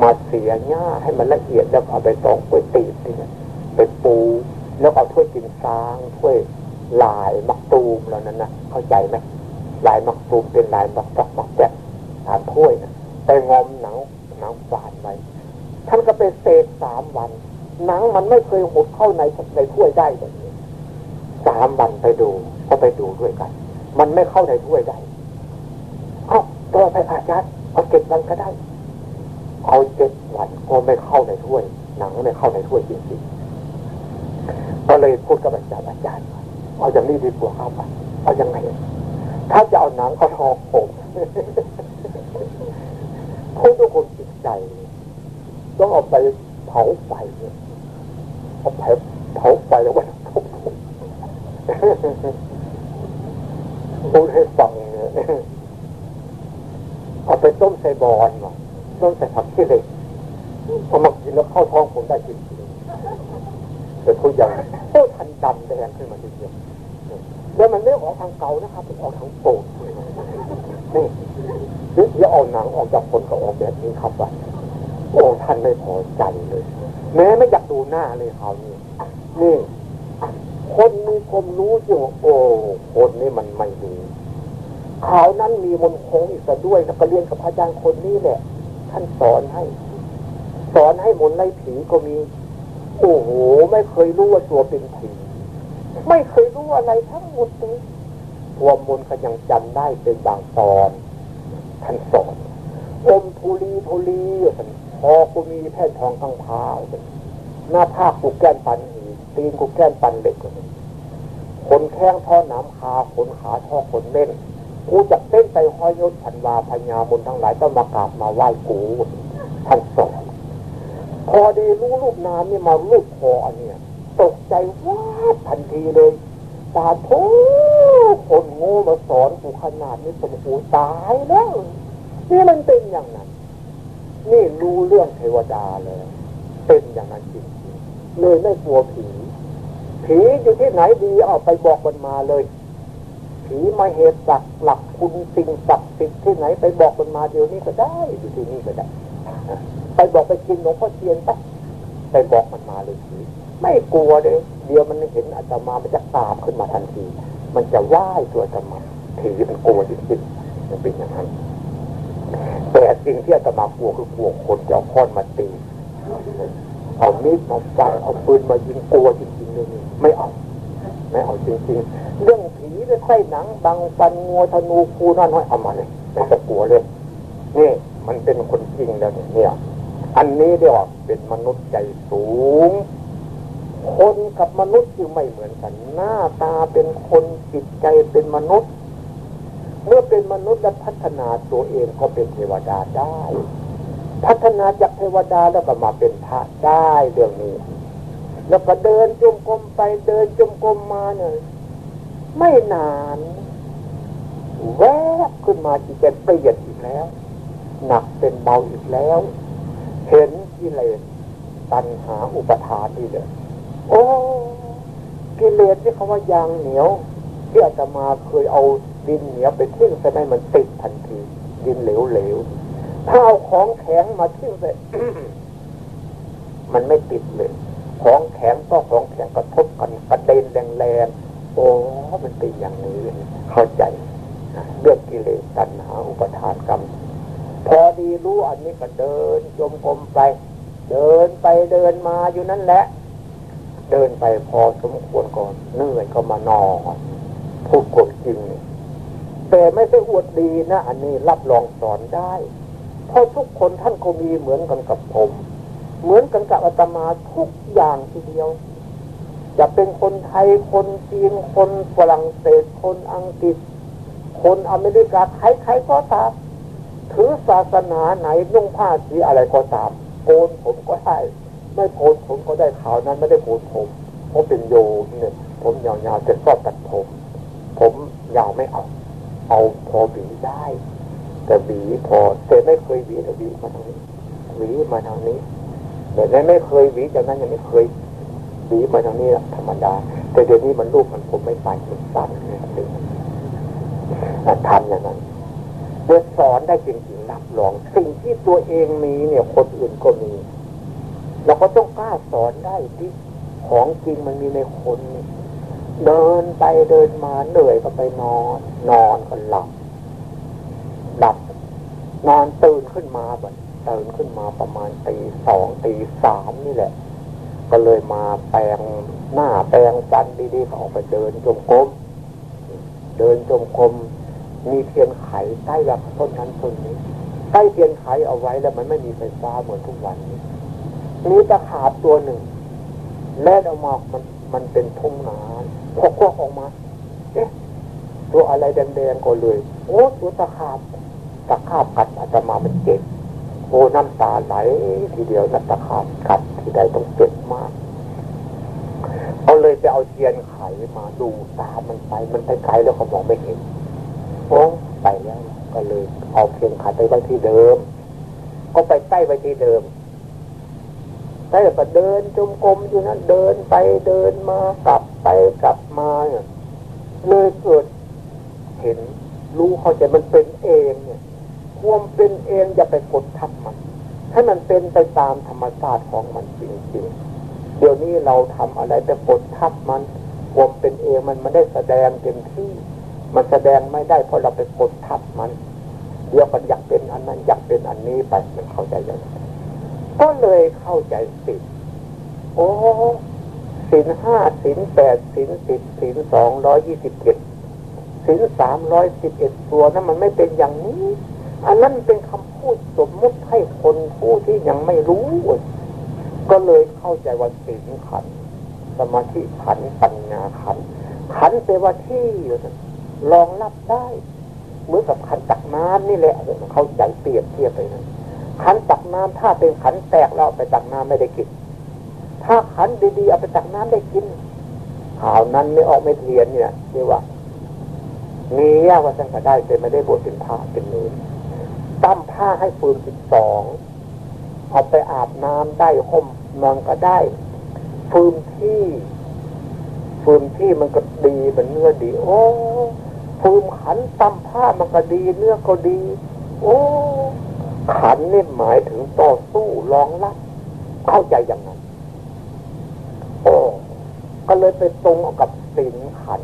มาเสียหญ้าให้มันละเอียดแล้วเอาไปตองกล้วยตีบเนี่ยไปปูแล้วเอาถ้วยกินซางถ้วยลายมักตูมแล้วนั้นนะเข้าใจไหมลายมักตูมเป็นลายมักตักมักแจ๊กตามถ้วยนะไปงอมหนังหนังฝานไว้ ท่านก็ไปเสกสามวัน หนังมันไม่เคยหดเข้าในในถ้วยได้แบบนี้สามวันไปดูก็ไปดูด้วยกัน มันไม่เข้าในถ้วยได้ เอาตัวไปอาจารย์เอาเจ็ดวันก็ได้ เอาเจ็ดวันก็ไม่เข้าในถ้วย หนังไม่เข้าในถ้วยจริงๆก็เลยพูดกับอาจารย์อาจารย์เอาอย่างนี้ดีกว่าครับเอาอย่างไรถ้าจะเอาหนังเขาทองผมพูดด้วยคนจิตใจ ต้องเอาไปเผาไฟเอาไปเผาไฟแล้วว่าพูดให้ฟังเนี่ยเอาไปต้มใส่บอลมาต้มใส่ผักขี้เหล็กพอมากินแล้วเข้าท้องผมได้จริงๆแต่ทุกอย่างโอ้ทันดำแดงขึ้นมาทีเดียวแล้วมันไม่ออกทางเก่านะครับมันออกทางโปดนี่นี่จะเอาหนังออกจากคนก็ออกแบบนี้ครับว่า โอ้ท่านไม่พอใจเลย แม้ไม่อยากดูหน้าเลยเขานี่นี่ คนมีความรู้จริงโอ้คนนี้มันไม่ดีเขานั้นมีมนคงอีกด้วยแล้วก็เรียนกับอาจารย์คนนี้แหละ ท่านสอนให้ สอนให้มนไล่ผีก็มี โอ้โห ไม่เคยรู้ว่าตัวเป็นผีไม่เคยรู้อะไรทั้งหมดเลยรวมมนก็ยังจำได้เป็นบางตอน ท่านสอนอมทุลีทุลีท่าน พอกูมีแผ่นทองข้างเท้าหน้าภาคกูแก้นปันหีตีนกูแก้นปันเหล็กคนแข้งท่อน้ำคาขนขาท่อขนเล่นกูจะเต้นไปห้อยยศฉันวาพญามนทั้งหลายต้องมากราบมาไหว้กูท่านสอนพอดีรู้ลูกน้ำนี่มาลูกคอเนี่ยตกใจว่าทันทีเลยตาโถคนโง่มาสอนกูขนาดนี้ผมกูตายแล้วนี่มันเป็นอย่างนั้น นี่รู้เรื่องเทวดาเลยเป็นอย่างนั้นจริงๆเลยไม่กลัวผี ผีอยู่ที่ไหนดีเอาไปบอกมันมาเลย ผีมาเหตุศักหลักคุณสิ่งศักดิ์สิทธิ์ที่ไหนไปบอกมันมาเดี๋ยวนี้ก็ได้อยู่ที่นี่ก็ได้ ไปบอกไปกินหลวงพ่อเทียนไปไปบอกมันมาเลยผีไม่กลัวเลยเดี๋ยวมันเห็นอาตมามันจะตามขึ้นมาทันที มันจะไหว้ตัวอาตมาผีมันกลัวจริงๆมันเป็นอย่างนั้นต สิ่งที่อาตมากลัวคือกลัวคนจะเอาค้อนมาตีเอามีดมาฟันเอาปืนมายิงกลัวจริงๆเลยไม่เอาไม่เอาจริงๆ เรื่องผีเรื่องไส้หนังบางฟันงัวธนูคูนั่นน้อยเอามาเลยไม่ต้องกลัวเลยนี่มันเป็นคนจริงแล้วเนี่ยอันนี้เรียกว่าเป็นมนุษย์ใจสูง คนกับมนุษย์จึงไม่เหมือนกัน หน้าตาเป็นคนจิตใจเป็นมนุษย์ เมื่อเป็นมนุษย์และพัฒนาตัวเองก็เป็นเทวดาได้ พัฒนาจากเทวดาแล้วก็มาเป็นพระได้เรื่องนี้ แล้วก็เดินจมกรมไปเดินจมกรมมาเนี่ยไม่นานแวบขึ้นมาจิตใจเปลี่ยนอีกแล้ว หนักเป็นเบาอีกแล้ว เห็นกิเลสตัณหาอุปทานนี่เลยโอ้กิเลสที่เขาว่า ยางเหนียวที่อาตมาเคยเอา ดินเหนียวไปทิ้งใส่ให้มันติดทันที ดินเหลวๆถ้าเอาของแข็งมาทิ้งใส่มันไม่ติดเลย ของแข็งก็ของแข็งกระทบกันกระเด็นแรงๆโอ้มันเป็นอย่างนี้เข้าใจเรื่องกิเลสตัณหาอุปทานกรรม พอดีรู้อันนี้ก็เดินจมกรมไป เดินไปเดินมาอยู่นั่นแหละ เดินไปพอสมควรก่อนเหนื่อยก็มานอนพูดกดจริง แต่ไม่ได้อวดดีนะ อันนี้รับรองสอนได้ เพราะทุกคนท่านก็มีเหมือนกันกับผม เหมือนกันกับอาตมาทุกอย่างทีเดียว จะเป็นคนไทยคนจีนคนฝรั่งเศสคนอังกฤษ คนอเมริกาใครๆก็ตามถือศาสนาไหนนุ่งผ้าสีอะไรก็ตามโกนผมก็ได้ไม่โกนผมก็ได้ข่าวนั้นไม่ได้โกนผมเพราะเป็นโยมเนี่ยผมยาวๆจะชอบตัดผม ผมยาวไม่เอา เอาพอหวีได้ แต่หวีพอแต่ไม่เคยหวีแต่หวีมาทางนี้หวีมาทางนี้ แต่ไม่เคยหวีจากนั้นยังไม่เคยหวีมาทางนี้ธรรมดา แต่เดี๋ยวนี้มันรูปมันผมไม่ไปมันสั้นเนี่ยทำอย่างนั้นเมื่อสอนได้จริงๆรับรอง สิ่งที่ตัวเองมีเนี่ย คนอื่นก็มีเราก็ต้องกล้าสอนได้ที่ของจริงมันมีในคนเเดินไปเดินมาเหนื่อยก็ไปนอน นอนก็หลับหลับ นอนตื่นขึ้นมาแบบตื่นขึ้นมาประมาณตีสองตีสามนี่แหละ ก็เลยมาแปลงหน้าแปลงฟันดีๆก็ออกไปเดินจมกรมเดินจมกรมมีเทียนไขใต้แบบต้นนั้นต้นนี้ใต้เทียนไขเอาไว้แล้วมันไม่มีไฟฟ้าเหมือนทุกวันนี้มีตะขาบตัวหนึ่งแล่นออกมามัน มันเป็นทุ่งนาพกพวกออกมา เอ๊ะตัวอะไรแดงๆก็เลย โอ้ตัวตะขาบตะขาบกัดอาจจะมามันเจ็บโอ้น้ำตาไหลทีเดียวนัตะขาบกัดทีใดต้องเจ็บมาก เอาเลยไปเอาเทียนไขมาดูตามันไป มันไปไกลแล้วเขามองไม่เห็นโอ้ไปแล้ว ก็เลยเอาเทียนไขไปไว้ที่เดิม ก็ไปใกล้ไว้ที่เดิม ใช่ก็เดินจมกรมอยู่นั้นเดินไปเดินมากลับไปกลับมาเนี่ยเลยเกิดเห็นรู้เข้าใจมันเป็นเองเนี่ยความเป็นเองอย่าไปกดทับมัน ให้มันเป็นไปตามธรรมชาติของมันจริงๆ เดี๋ยวนี้เราทำอะไรไปกดทับมันความเป็นเองมันไม่ได้แสดงเต็มที่ มันแสดงไม่ได้เพราะเราไปกดทับมันเดี๋ยวมันอยากเป็นอันนั้นอยากเป็นอันนี้ไปมันเข้าใจยัง ก็เลยเข้าใจสิโอ้สินห้าสินแปดสินสิบสินสองร้อยยี่สิบเจ็ดสินสามร้อยสิบเอ็ดตัวนั้นมันไม่เป็นอย่างนี้ อันนั้นเป็นคำพูดสมมุติให้คนผู้ที่ยังไม่รู้ ก็เลยเข้าใจว่าสินขัน สมาธิขันปัญญาขัน ขันเป็นว่าที่รองรับได้ เหมือนกับขันตักน้ำนี่แหละเข้าใจเปรียบเทียบไปนั้น ขันตักน้ำถ้าเป็นขันแตกเราไปตักน้ำไม่ได้กิน ถ้าขันดีๆเอาไปตักน้ำได้กินข่าวนั้นไม่ออกไม่เทียนเนี่ยเรียกว่ามียากว่าสังกได้แต่ไม่ได้บวชเป็นผ้าเป็นเนื้อตั้มผ้าให้ฟืนสิบสองเอาไปอาบน้ำได้ห่มนอนก็ได้ ฟืนที่ฟืนที่มันก็ดีมันเนื้อดี โอ้ฟืมขันตำผ้ามันก็ดี เนื้อก็ดี โอ้ ขันนี่หมายถึงต่อสู้รองรับเข้าใจอย่างนั้นโอ้ก็เลยไปตรงกับสินขัน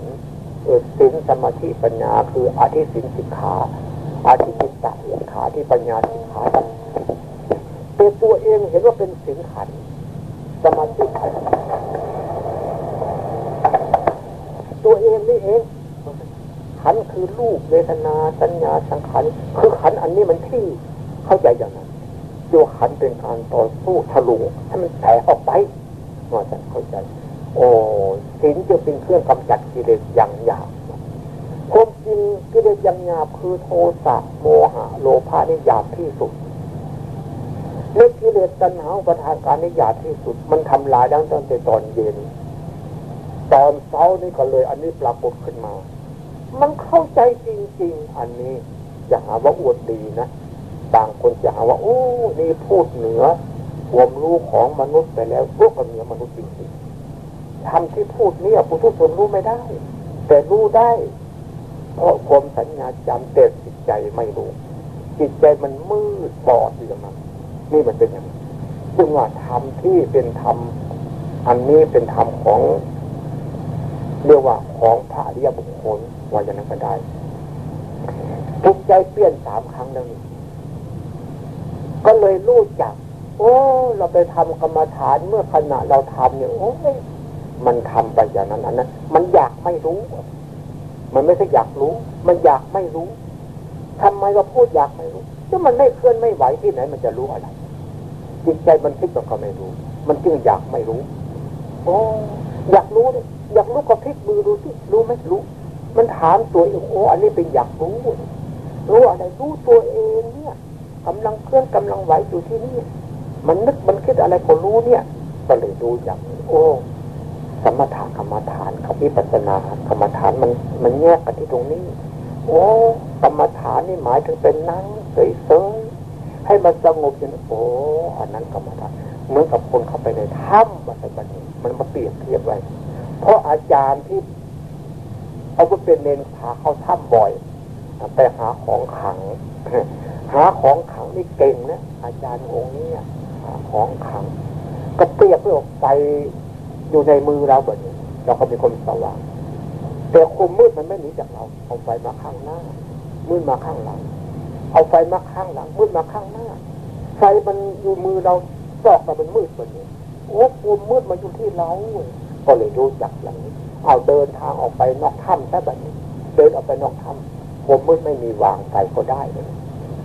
เออสินสมาธิปัญญาคืออาทิสินสิกขาอาทิจิตตสิกขาที่ปัญญาสิกขาเป็นตัวเองเห็นว่าเป็นสินขันสมาธิขันตัวเองนี่เองขันคือรูปเวทนาสัญญาสังขารคือขันอันนี้มันที่ เข้าใจอย่างนั้นตัวขันเป็นการต่อสู้ทะลุให้มันแตกออกไปว่าจะเข้าใจ โอ้ศีลจะเป็นเครื่องกำจัดกิเลสอย่างหยาบความจริงกิเลสอย่างหยาบคือโทสะโมหะ โลภะนี่หยาบที่สุดเล็กกิเลสตัณหาประทานการนี่หยาบที่สุด มันทำลายดังตั้งแต่ตอนเย็น ตอนเช้านี่ก็เลยอันนี้ปรากฏขึ้นมา มันเข้าใจจริง ๆ อันนี้ อย่าหาว่าอวดดีนะ บางคนจะหาว่า โอ้นี่พูดเหนือความรู้ของมนุษย์ไปแล้วพวกเหนือมนุษย์จริงๆทำที่พูดนี่ผู้ทุกคนรู้ไม่ได้ แต่รู้ได้เพราะความสัญญาจำแต่จิตใจไม่รู้จิตใจมันมืดบอดอยู่อย่างนั้นนี่มันเป็นอย่างนี้ซึ่งว่าธรรมที่เป็นธรรมอันนี้เป็นธรรมของเรียกว่าของพระอริยบุคคลว่าอย่างนั้นก็ได้ทุกใจเปลี่ยนสามครั้งแล้วนี่ ก็เลยรู้จัก โอ้ เราไปทำกรรมฐานเมื่อขณะเราทำเนี่ยโอ้ยมันทำไปอย่างนั้นนั้นมันอยากไม่รู้ มันไม่ใช่อยากรู้ มันอยากไม่รู้ทำไมเราพูดอยากไม่รู้ถ้ามันไม่เคลื่อนไม่ไหวที่ไหน มันจะรู้อะไรจิตใจมันคิดก็ไม่รู้ มันจึงอยากไม่รู้ โอ้อยากรู้เนี่ยอยากรู้ก็พลิกมือดูสิรู้ไหมรู้ มันถามตัวเองโอ้อันนี้เป็นอยากรู้รู้อะไรรู้ตัวเองเนี่ย กำลังเคลื่อนกำลังไหวอยู่ที่นี่ มันนึกมันคิดอะไรก็รู้เนี่ย ก็เลยดูอย่างโอ้สมถะกรรมฐานกับวิปัสสนากรรมฐานมันมันแยกกันที่ตรงนี้ โอ้กรรมฐานนี่หมายถึงเป็นนั่งเฉยๆให้มันสงบอย่างโอ้อันนั้นกรรมฐานเหมือนกับคนเข้าไปในถ้ำอะไรแบบนี้มันมาเปรียบเทียบไว้ เพราะอาจารย์ที่เอาไปเป็นเนนพาเข้าถ้ำบ่อยไปหาของขัง หาของขังนี่เก่งนะอาจารย์องค์นี้หาของขัง ก็เปรียบเพื่อไฟอยู่ในมือเราแบบนี้เราก็เป็นคนสว่างแต่คุมมืดมันไม่หนีจากเรา เอาไฟมาข้างหน้า มืดมาข้างหลัง เอาไฟมาข้างหลัง มืดมาข้างหน้า ไฟมันอยู่มือเราซอกมาเป็นมืดแบบนี้โอ้คุมมืดมาอยู่ที่เรา ก็เลยรู้จักอย่างนี้ เอาเดินทางออกไปนอกถ้ำได้แบบนี้ เดินออกไปนอกถ้ำผมมืดไม่มีวางไฟก็ได้เลย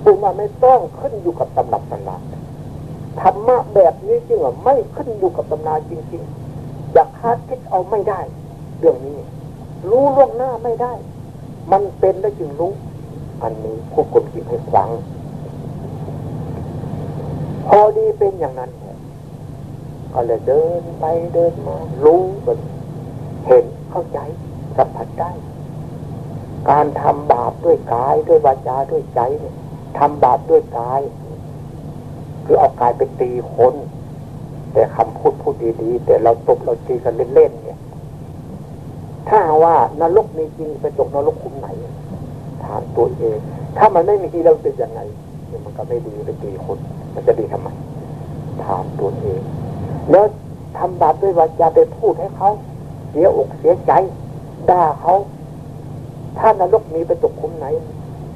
คุณว่าไม่ต้องขึ้นอยู่กับตำรับตำราธรรมะแบบนี้จริงว่าไม่ขึ้นอยู่กับตำราจริงๆ อยากคาดคิดเอาไม่ได้ เรื่องนี้ รู้ล่วงหน้าไม่ได้ มันเป็นแล้วจึงรู้ อันนี้ควบคุมจิตให้ฟังพอดีเป็นอย่างนั้นก็เลยเดินไปเดินมารู้กันเห็นเข้าใจสัมผัสได้ การทำบาปด้วยกายด้วยวาจาด้วยใจเนี่ย ทำบาปด้วยกาย คือเอากายไปตีคน แต่คำพูดพูดดีๆ แต่เราตบเราตีกันเล่นๆเนี่ย ถ้าว่านรกมีจริงไปตกนรกคุ้มไหน ถามตัวเอง ถ้ามันไม่มีเราเป็นยังไงมันก็ไม่ดีไปตีคน มันจะดีทำไม ถามตัวเอง แล้วทำบาปด้วยวาจาไปพูดให้เขาเสียอกเสียใจด่าเขา ถ้านรกมีไปตกคุ้มไหน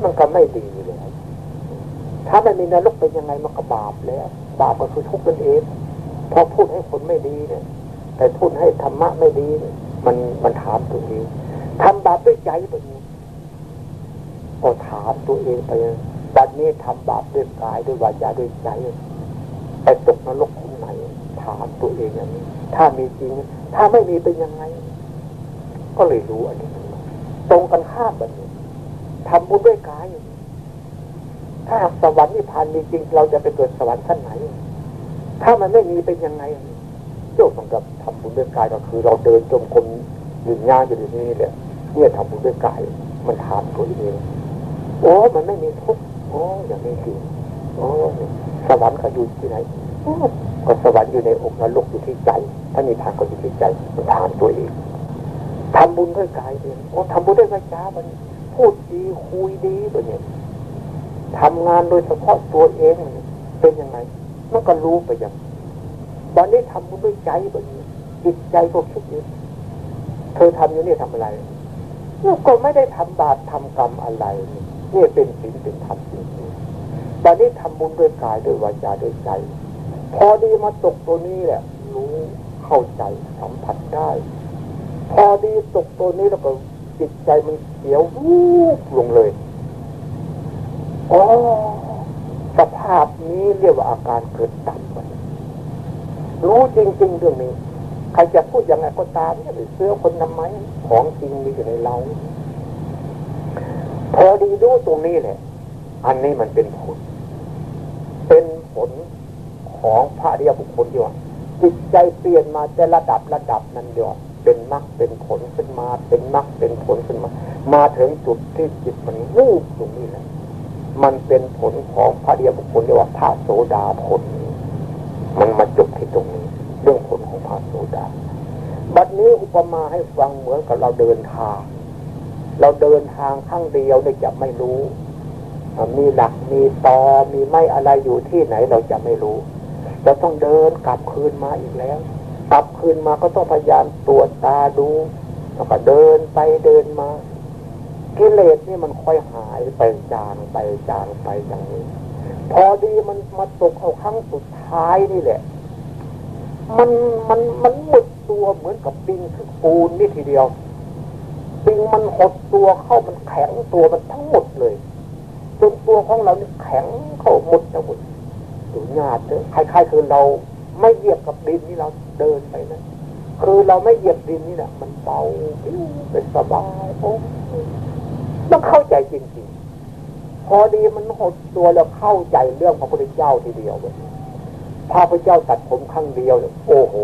มันก็ไม่ดีเลย ถ้าไม่มีนรกเป็นยังไงมันก็บาปแล้ว บาปก็คือทุกข์นั่นเองพอพูดให้คนไม่ดีเนี่ย แต่พูดให้ธรรมะไม่ดีเนี่ยมันมันถามตัวเองทำบาปด้วยใจแบบนี้ก็ถามตัวเองไปบัดนี้ทำบาปด้วยกายด้วยวาจาด้วยใจไปตกนรกคุมไหน ถามตัวเองอย่างนี้ ถ้ามีจริง ถ้าไม่มีเป็นยังไง ก็เลยรู้อันนี้ ตรงกันข้ามแบบนี้ทำบุญด้วยกาย ถ้าสวรรค์นิพพานมีจริง เราจะไปเกิดสวรรค์ขั้นไหน ถ้ามันไม่มีเป็นยังไงโยกของกับทำบุญด้วยกายก็คือ เราเดินจมกรมยืนงานอยู่ที่นี่แหละเนี่ยทำบุญด้วยกายมันถามตัวเองโอ้มันไม่มีทุกข์โอ้อย่างนี้จริงโอ้สวรรค์เขาอยู่ที่ไหนก็สวรรค์อยู่ในอกนรกอยู่ที่ใจถ้ามีทางก็อยู่ที่ใจมันถามตัวเองทำบุญด้วยกายเองโอ้ทำบุญด้วยวาจามันพูดดีคุยดีแบบนี้ ทำงานโดยเฉพาะตัวเองเป็นยังไงมันก็รู้ไปอย่างตอนนี้ทำด้วยใจแบบนี้จิตใจก็คิดอยู่เธอทำอยู่นี่ทำอะไรก็ไม่ได้ทำบาปทำกรรมอะไรนี่เป็นศีลเป็นธรรมจริงๆตอนนี้ทำบุญด้วยกายด้วยวาจาด้วยใจ พอดีมาตกตัวนี้แหละรู้เข้าใจสัมผัสได้ พอดีตกตัวนี้แล้วก็จิตใจมันเสียววูบลงเลย อ๋อสภาพนี้เรียกว่าอาการเกิดตับรู้จริงๆเรื่องนี้ ใครจะพูดยังไงก็ตามเนี่ยหรือเสื้อคนทำไมของจริงมีอยู่ในเราพอดีรู้ตรงนี้แหละ อันนี้มันเป็นผล เป็นผลของพระเดียบุคคลที่ว่าจิตใจเปลี่ยนมาแต่ระดับระดับนั้นเดียวเป็นมรรคเป็นผลขึ้นมา เป็นมรรคเป็นผลขึ้นมา มาถึงจุดที่จิตมันวูบตรงนี้แหละ มันเป็นผลของพระเดียบุคคลเรียกว่าพระโสดาผล มันมาจบที่ตรงนี้ เรื่องผลของพระโสดา บัดนี้อุปมาให้ฟังเหมือนกับเราเดินทาง เราเดินทางข้างเดียวเนี่ยจะไม่รู้ มีหลักมีตอมีไม่อะไรอยู่ที่ไหนเราจะไม่รู้เราต้องเดินกลับคืนมาอีกแล้ว กลับคืนมาก็ต้องพยายามตรวจตาดูแล้วก็เดินไปเดินมา กิเลสนี่มันค่อยหายไปจางไปจางไปอย่างนี้ พอดีมันมาตกเอาครั้งสุดท้ายนี่แหละ มันมันมันหมดตัวเหมือนกับปิงคือปูนนี่ทีเดียว ปิงมันหดตัวเข้ามันแข็งตัวมันทั้งหมดเลยจนตัวของเราเนี่ยแข็งเข้าหมดทั้งหมดดูญาติเถอะคล้ายๆคือเราไม่เหยียบกับดินนี่เราเดินไปนะคือเราไม่เหยียบดินนี่แหละมันเบาเป็นสบายโอ้ ต้องเข้าใจจริงๆ พอดีมันหดตัวแล้วเข้าใจเรื่องพระพุทธเจ้าทีเดียวเลยพระพุทธเจ้าตัดผมครั้งเดียวเลยโอ้โห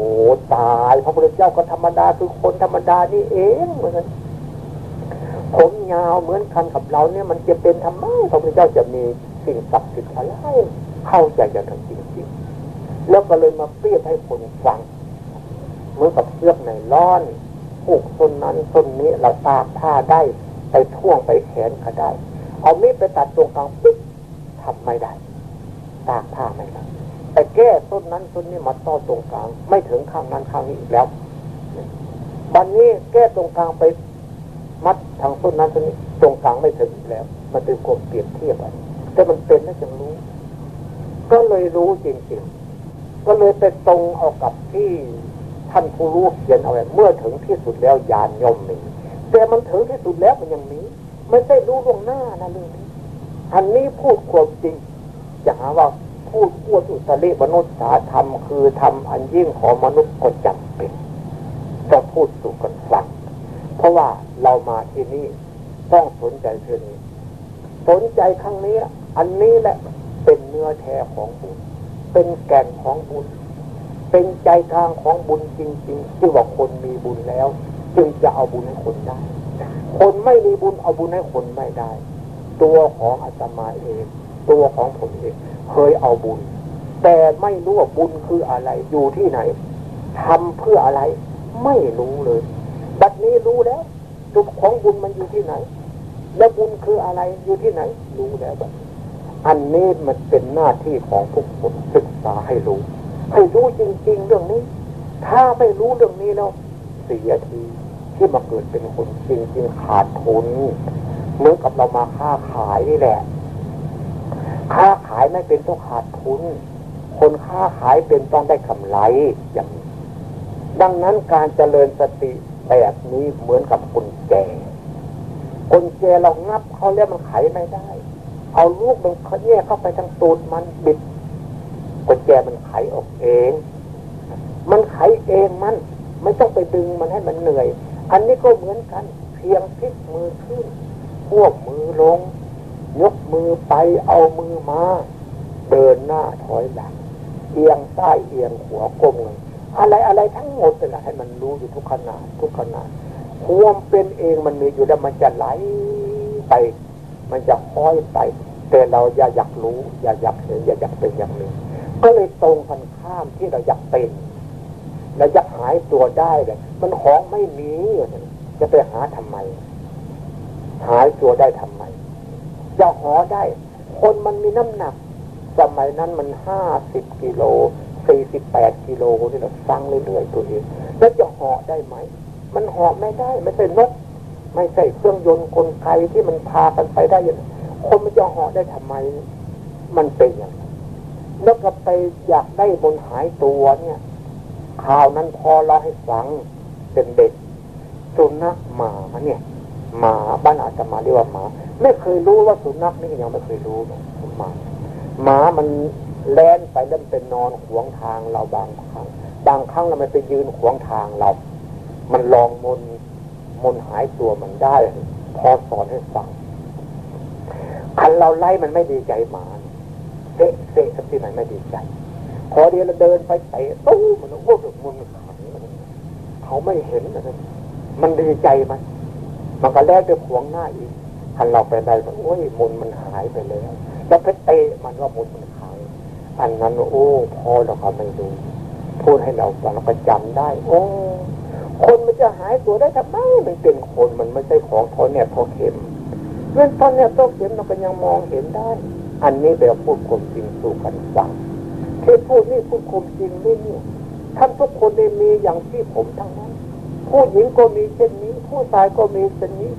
ตาย พระพุทธเจ้าก็ธรรมดาคือคนธรรมดานี่เองเหมือนกันผมยาวเหมือนกันกับเราเนี่ยมันจะเป็นทำไมพระพุทธเจ้าจะมีสิ่งศักดิ์สิทธิ์อะไรเข้าใจอย่างนั้นจริงๆ แล้วก็เลยมาเปรียบให้คนฟังเหมือนกับเสื้อในร้อนผูกต้นนั้นต้นนี้เราตากผ้าได้ ไปท่วงไปแขนก็ได้ เอามีดไปตัดตรงกลางปุ๊บทำไม่ได้ตากผ้าไม่ได้แต่แก้ต้นนั้นต้นนี้มาต่อตรงกลาง ไม่ถึงข้างนั้นข้างนี้อีกแล้ววันนี้แก้ตรงกลางไปมัดทางต้นนั้นต้นนี้ตรงกลางไม่ถึงอีกแล้ว มันเป็นความเปรียบเทียบไปแต่มันเป็นแล้วจึงรู้ ก็เลยรู้จริงๆ ก็เลยไปตรงเอากับที่ท่านผู้รู้เขียนเอาไว้เมื่อถึงที่สุดแล้วยานยมมี แต่มันถึงที่สุดแล้วมันยังมีไม่ใช่รู้ล่วงหน้านะเรื่องนี้อันนี้พูดความจริงจะหาว่าพูดพูดอุตริมนุษย์สาธรรมคือทำอันยิ่งของมนุษย์ก็จำเป็นจะพูดสู่กันฟังเพราะว่าเรามาที่นี่ต้องสนใจเรื่องนี้ สนใจครั้งนี้ อันนี้แหละเป็นเนื้อแท้ของบุญ เป็นแก่นของบุญ เป็นใจทางของบุญจริงๆที่ว่าคนมีบุญแล้ว จึงจะเอาบุญให้คนได้ คนไม่มีบุญเอาบุญให้คนไม่ได้ ตัวของอาตมาเอง ตัวของผมเอง เคยเอาบุญ แต่ไม่รู้ว่าบุญคืออะไรอยู่ที่ไหนทำเพื่ออะไร ไม่รู้เลยบัดนี้รู้แล้วจุดของบุญมันอยู่ที่ไหน แล้วบุญคืออะไรอยู่ที่ไหน รู้แล้วบัดอันนี้มันเป็นหน้าที่ของพวกคนศึกษาให้รู้ ให้รู้จริง ๆ เรื่องนี้ ถ้าไม่รู้เรื่องนี้แล้วเสียที ที่มาเกิดเป็นคนจริงจริงขาดทุนเหมือนกับเรามาค้าขายนี่แหละ ค้าขายไม่เป็นต้องขาดทุน คนค้าขายเป็นต้องได้กำไรอย่าง ดังนั้นการเจริญสติแบบนี้เหมือนกับกุญแจกุญแจเรางับเขาแล้วมันไขไม่ได้ เอาลูกมันเขาแยกเข้าไปทางตูดมันบิดกุญแจมันไขออกเอง มันไขเองมัน ไม่ต้องไปดึงมันให้มันเหนื่อย อันนี้ก็เหมือนกัน เพียงพลิกมือขึ้นควบมือลง ยกมือไปเอามือมา เดินหน้าถอยหลัง เอียงซ้ายเอียงขวาก้มเงอะไรอะไรทั้งหมดเลยให้มันรู้อยู่ทุกขณะทุกขณะความเป็นเองมันมีอยู่แล้วมันจะไหลไป มันจะค่อยไป แต่เราอย่าอยากรู้ อย่าอยากเห็นอย่าอยากเป็นอย่างนี้ก็เลยตรงกันข้ามที่เราอยากเป็น ราจะหายตัวได้เลยมันของไม่มีจะไปหาทำไม หายตัวได้ทำไม จะหอได้ คนมันมีน้ำหนัก สมัยนั้นมันห้าสิบกิโลสี่สิบแปดกิโลนี่เราฟังเรื่อยๆตัวเองแล้วจะหอได้ไหม มันหอไม่ได้ไม่ใช่นกไม่ใช่เครื่องยนต์กลไกที่มันพากันไปได้ยังคนมันจะหอได้ทำไม มันเป็นอย่างนั้นแล้วก็ไปอยากได้บนหายตัวเนี่ย ข่าวนั้นพอเราให้ฟังเป็นเด็กสุนัขหมาเนี่ย หมาบ้านอาจจะมาเรียกว่าหมา ไม่เคยรู้ว่าสุนัขนี่ยังไม่เคยรู้หมาหมามันแล่นไปแล้วเป็นนอนขวางทางเราบางครั้งบางครั้งเราไม่ไปยืนขวางทางเรา มันลองมนมนหายตัวมันได้ พอสอนให้ฟังคันเราไล่มันไม่ดีใจหมาเตะเตะสักทีไหนไม่ดีใจ พอเดียวเราเดินไปเตะตู้มันโอ้โหมันขันเขาไม่เห็นนะมันดีใจมันมันก็แล้วจะขวงหน้าอีกคันเราไปได้โอ้ยมุนมันหายไปแล้วแล้วไปเตะมันว่ามุนมันหาย อันนั้นโอ้พอเราก็ไม่รู้พูดให้เราฟังเราก็จำได้ โอ้คนมันจะหายตัวได้ทำไมมันเป็นคนมันไม่ใช่ของทนเนี่ยพอเข็มเรื่องตอนเนี่ยต้องเข็มเราก็ยังมองเห็นได้ อันนี้แบบพูดความจริงสู่กันฟัง ที่พูดนี่พูดคมจริงไม่เนี่ยท่านทุกคนได้มีอย่างที่ผมทั้งนั้น ผู้หญิงก็มีเช่นนี้ ผู้ชายก็มีเช่นนี้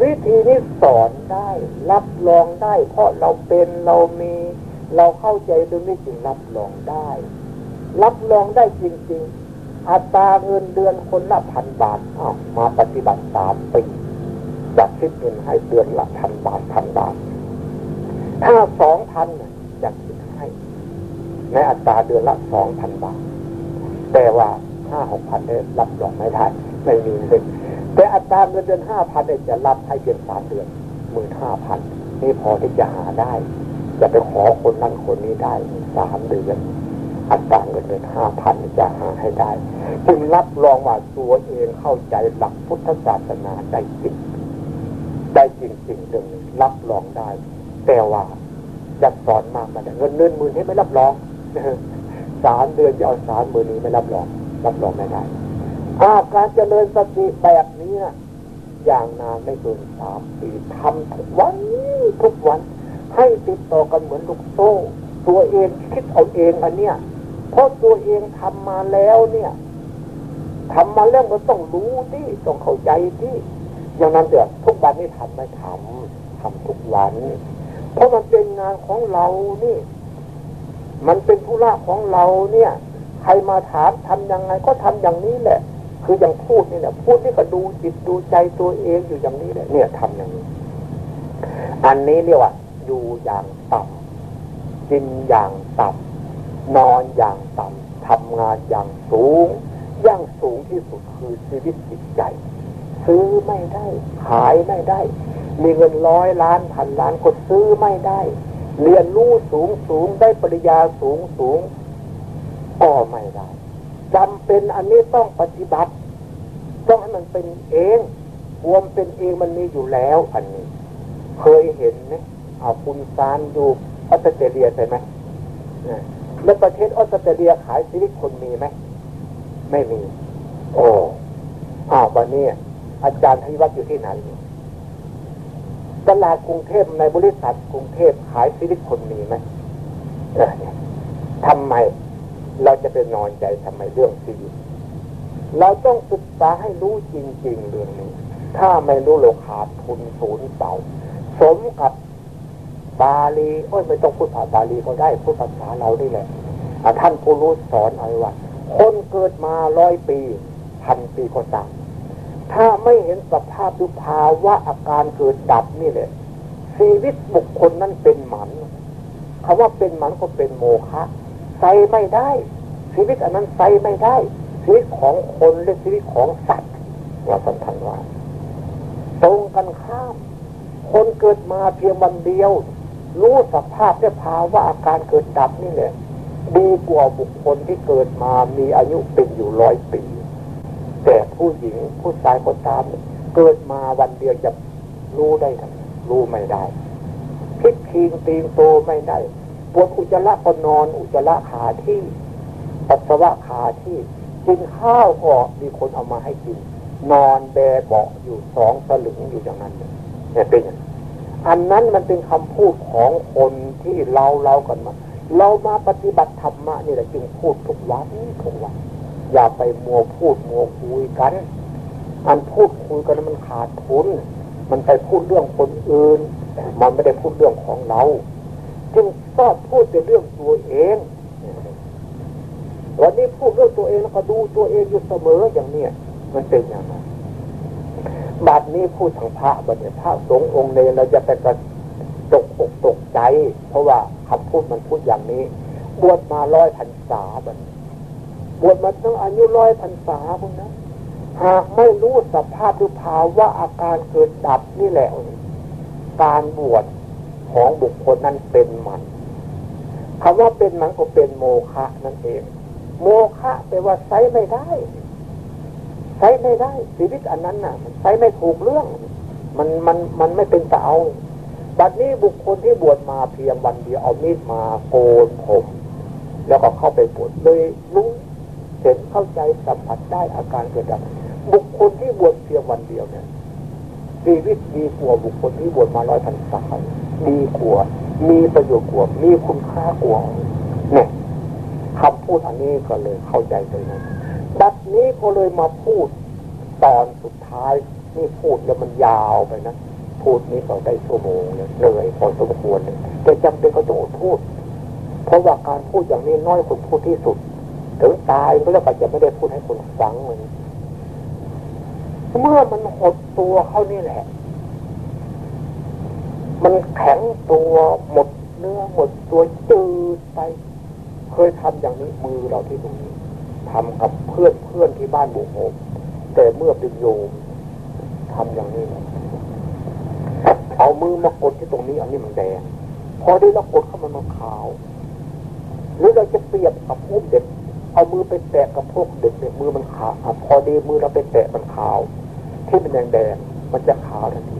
วิธีนี้สอนได้ รับรองได้ เพราะเราเป็นเรามี เราเข้าใจตรงนี้จึงรับรองได้ รับรองได้จริง ๆ อัตราเงินเดือนคนละพันบาทอ้าวมาปฏิบัติสามปีจะคิดเงินให้เดือนละพันบาทพันบาทถ้าสองพันจะคิด ในอัตราเดือนละสองพันบาท แต่ว่าห้าหกพันเนี่ยรับรองไม่ได้ไม่มีเลยแต่อัตราเงินเดือนห้าพันเนี่ยจะรับให้เพียงสามเดือนหมื่นห้าพันนี่พอที่จะหาได้ จะไปขอคนนั้นคนนี้ได้สามเดือนอัตราเงินเดือนห้าพันจะหาให้ได้ จึงรับรองว่าตัวเองเข้าใจหลักพุทธศาสนาได้จริงได้จริงๆเรื่องนี้รับรองได้ แต่ว่าจะสอนมากมาเงินเดือนหมื่นให้ไม่รับรอง สามเดือนจะเอาสามมื่นนี้ไม่รับรองรับรองไม่ได้อาการเจริญสติแบบนี้อย่างนานไม่เกินสามปีทำทุกวันทุกวัน ให้ติดต่อกันเหมือนลูกโซ่ ตัวเองคิดเอาเองอันเนี้ยเพราะตัวเองทำมาแล้วเนี่ยทำมาแล้วก็ต้องรู้ที่ต้องเข้าใจที่อย่างนั้นเดี๋ยวทุกวันนี้ทำไม่ทำทำทุกวัน เพราะมันเป็นงานของเรานี่ มันเป็นธุระของเราเนี่ย ใครมาถามทำยังไงก็ทำอย่างนี้แหละ คืออย่างพูดนี่แหละพูดนี่ก็ดูจิตดูใจตัวเองอยู่อย่างนี้แหละเนี่ยทำอย่างนี้ อันนี้เรียกว่า อยู่อย่างต่ำกินอย่างต่ำนอนอย่างต่ำทำงานอย่างสูงย่างสูงที่สุดคือชีวิตจิตใจ ซื้อไม่ได้ ขายไม่ได้ มีเงินร้อยล้านพันล้านก็ซื้อไม่ได้ เรียนรู้สูงสูงได้ปริญญาสูงสูงก็ไม่ได้จำเป็นอันนี้ต้องปฏิบัติ ต้องให้มันเป็นเองความเป็นเองมันมีอยู่แล้วอันนี้ เคยเห็นไหมเอาคุณซานดูออสเตรเลียใช่ไหมแล้วประเทศออสเตรเลียขายชีวิตคนมีไหมไม่มี โอ้อ้าววันนี้อาจารย์ทวัฒอยู่ที่ไหน ตลาดกรุงเทพในบริษัทกรุงเทพขายชีวิตคนมีไหมทำไมเราจะไปนอนใจทำไมเรื่องชีวิตเราต้องศึกษาให้รู้จริง ๆ เรื่องนี้ ถ้าไม่รู้เราขาดทุนศูนย์เปล่าสมกับบาลีโอ้ยไม่ต้องพูดภาษาบาลีก็ได้พูดภาษาเราได้แหละท่านผู้รู้สอนเอาไว้ว่า คนเกิดมาร้อยปี พันปีก็ตาม ถ้าไม่เห็นสภาพดูภาวะอาการเกิดดับนี่แหละชีวิตบุคคลนั้นเป็นหมันคำว่าเป็นหมันก็เป็นโมฆะใส่ไม่ได้ ชีวิตอันนั้นใส่ไม่ได้ ชีวิตของคนและชีวิตของสัตว์ว่าสันทันว่าตรงกันข้าม คนเกิดมาเพียงวันเดียว รู้สภาพและภาวะอาการเกิดดับนี่แหละดีกว่าบุคคลที่เกิดมามีอายุเป็นอยู่ร้อยปี แต่ผู้หญิงผู้ชายก็ตามเกิดมาวันเดียวจะรู้ได้ทั้งรู้ไม่ได้คิดคิงตีงโตไม่ได้ปวดอุจจาระก็นอนอุจจาระขาที่ปัสสาวะขาที่ กินข้าวก็มีคนเอามาให้กิน นอนแบเบาอยู่สองสลึงอยู่อย่างนั้นเนี่ยเป็นอันนั้นมันเป็นคำพูดของคนที่เราเรากันมา เรามาปฏิบัติธรรมะนี่แหละจึงพูดทุกวันทุกวัน อย่าไปมัวพูดมัวคุยกัน อันพูดคุยกันมันขาดทุน มันไปพูดเรื่องคนอื่น มันไม่ได้พูดเรื่องของเรา จึงชอบพูดแต่เรื่องตัวเอง วันนี้พูดเรื่องตัวเองแล้วก็ดูตัวเองอยู่เสมออย่างเนี้ยมันเป็นอย่างไรบัดนี้พูดทางพระบัดเนี่ยพระสงฆ์องค์เนเราจะไปกระตกอกตกใจ เพราะว่าคำพูดมันพูดอย่างนี้ บวชมาร้อยพรรษาบัด บวชมาตั้งอายุร้อยพรรษาพวกนั้นหากไม่รู้สภาพหรือภาวะอาการเกิดดับนี่แหละ การบวชของบุคคลนั้นเป็นมันคำว่าเป็นมันก็เป็นโมฆะนั่นเอง โมฆะแปลว่าใช้ไม่ได้ใช้ไม่ได้ชีวิตอันนั้นน่ะใช้ไม่ถูกเรื่อง มันมันมันไม่เป็นตาเอาบัดนี้บุคคลที่บวชมาเพียงวันเดียวเอามีดมาโกนผม แล้วก็เข้าไปบวชเลยรู้ เห็นเข้าใจสัมผัสได้อาการเกิดดับบุคคลที่บวชเพียงวันเดียวเนี่ยชีวิตดีกว่าบุคคลที่บวชมาร้อยพันสาดีกว่ามีประโยชน์กว่ามีคุณค่ากว่าเนี่ยคำพูดอันนี้ก็เลยเข้าใจเลยนะบัดนี้ก็เลยมาพูดตอนสุดท้ายนี่พูดแล้วมันยาวไปนะพูดนี้ก็ได้ชั่วโมงเลยเหนื่อยพอสมควรเลยแต่จำเป็นก็ต้องพูด เพราะว่าการพูดอย่างนี้น้อยคนพูดที่สุด ถึงตายก็แล้วก็จะไม่ได้พูดให้คนฟังเหมือนเมื่อมันหดตัวเขานี่แหละ มันแข็งตัวหมดเนื้อหมดตัวจืดไป เคยทำอย่างนี้มือเราที่ตรงนี้ทำกับเพื่อนเพื่อนที่บ้านบุโฮมแต่เมื่อเป็นโยมทำอย่างนี้เอามือมากดที่ตรงนี้อันนี้มันแดงพอได้เรากดเข้ามันมันขาว หรือเราจะเปรียบกับอุ้มเด็ก เอามือไปแตะกับพวกเด็กเนี่ยมือมันขาวพอดีมือเราไปแตะมันขาว ที่มันแดงแดงมันจะขาวทันที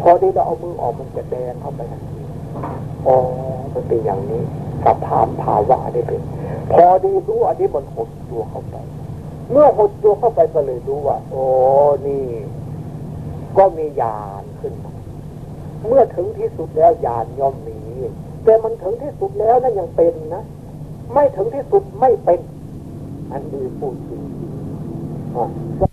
พอดีเราเอามือออกมันจะแดงเข้าไปทันทีอ๋อมันเป็นอย่างนี้สภาพภาวะได้เป็นพอดีรู้อันนี้มันหดตัวเข้าไป เมื่อหดตัวเข้าไปก็เลยรู้ว่าโอ้นี่ ก็มียานขึ้นมาเมื่อถึงที่สุดแล้วยานย่อมมีแต่มันถึงที่สุดแล้วนั่นยังเป็นนะ ไม่ถึงที่สุดไม่เป็น อันนี้พูดจริง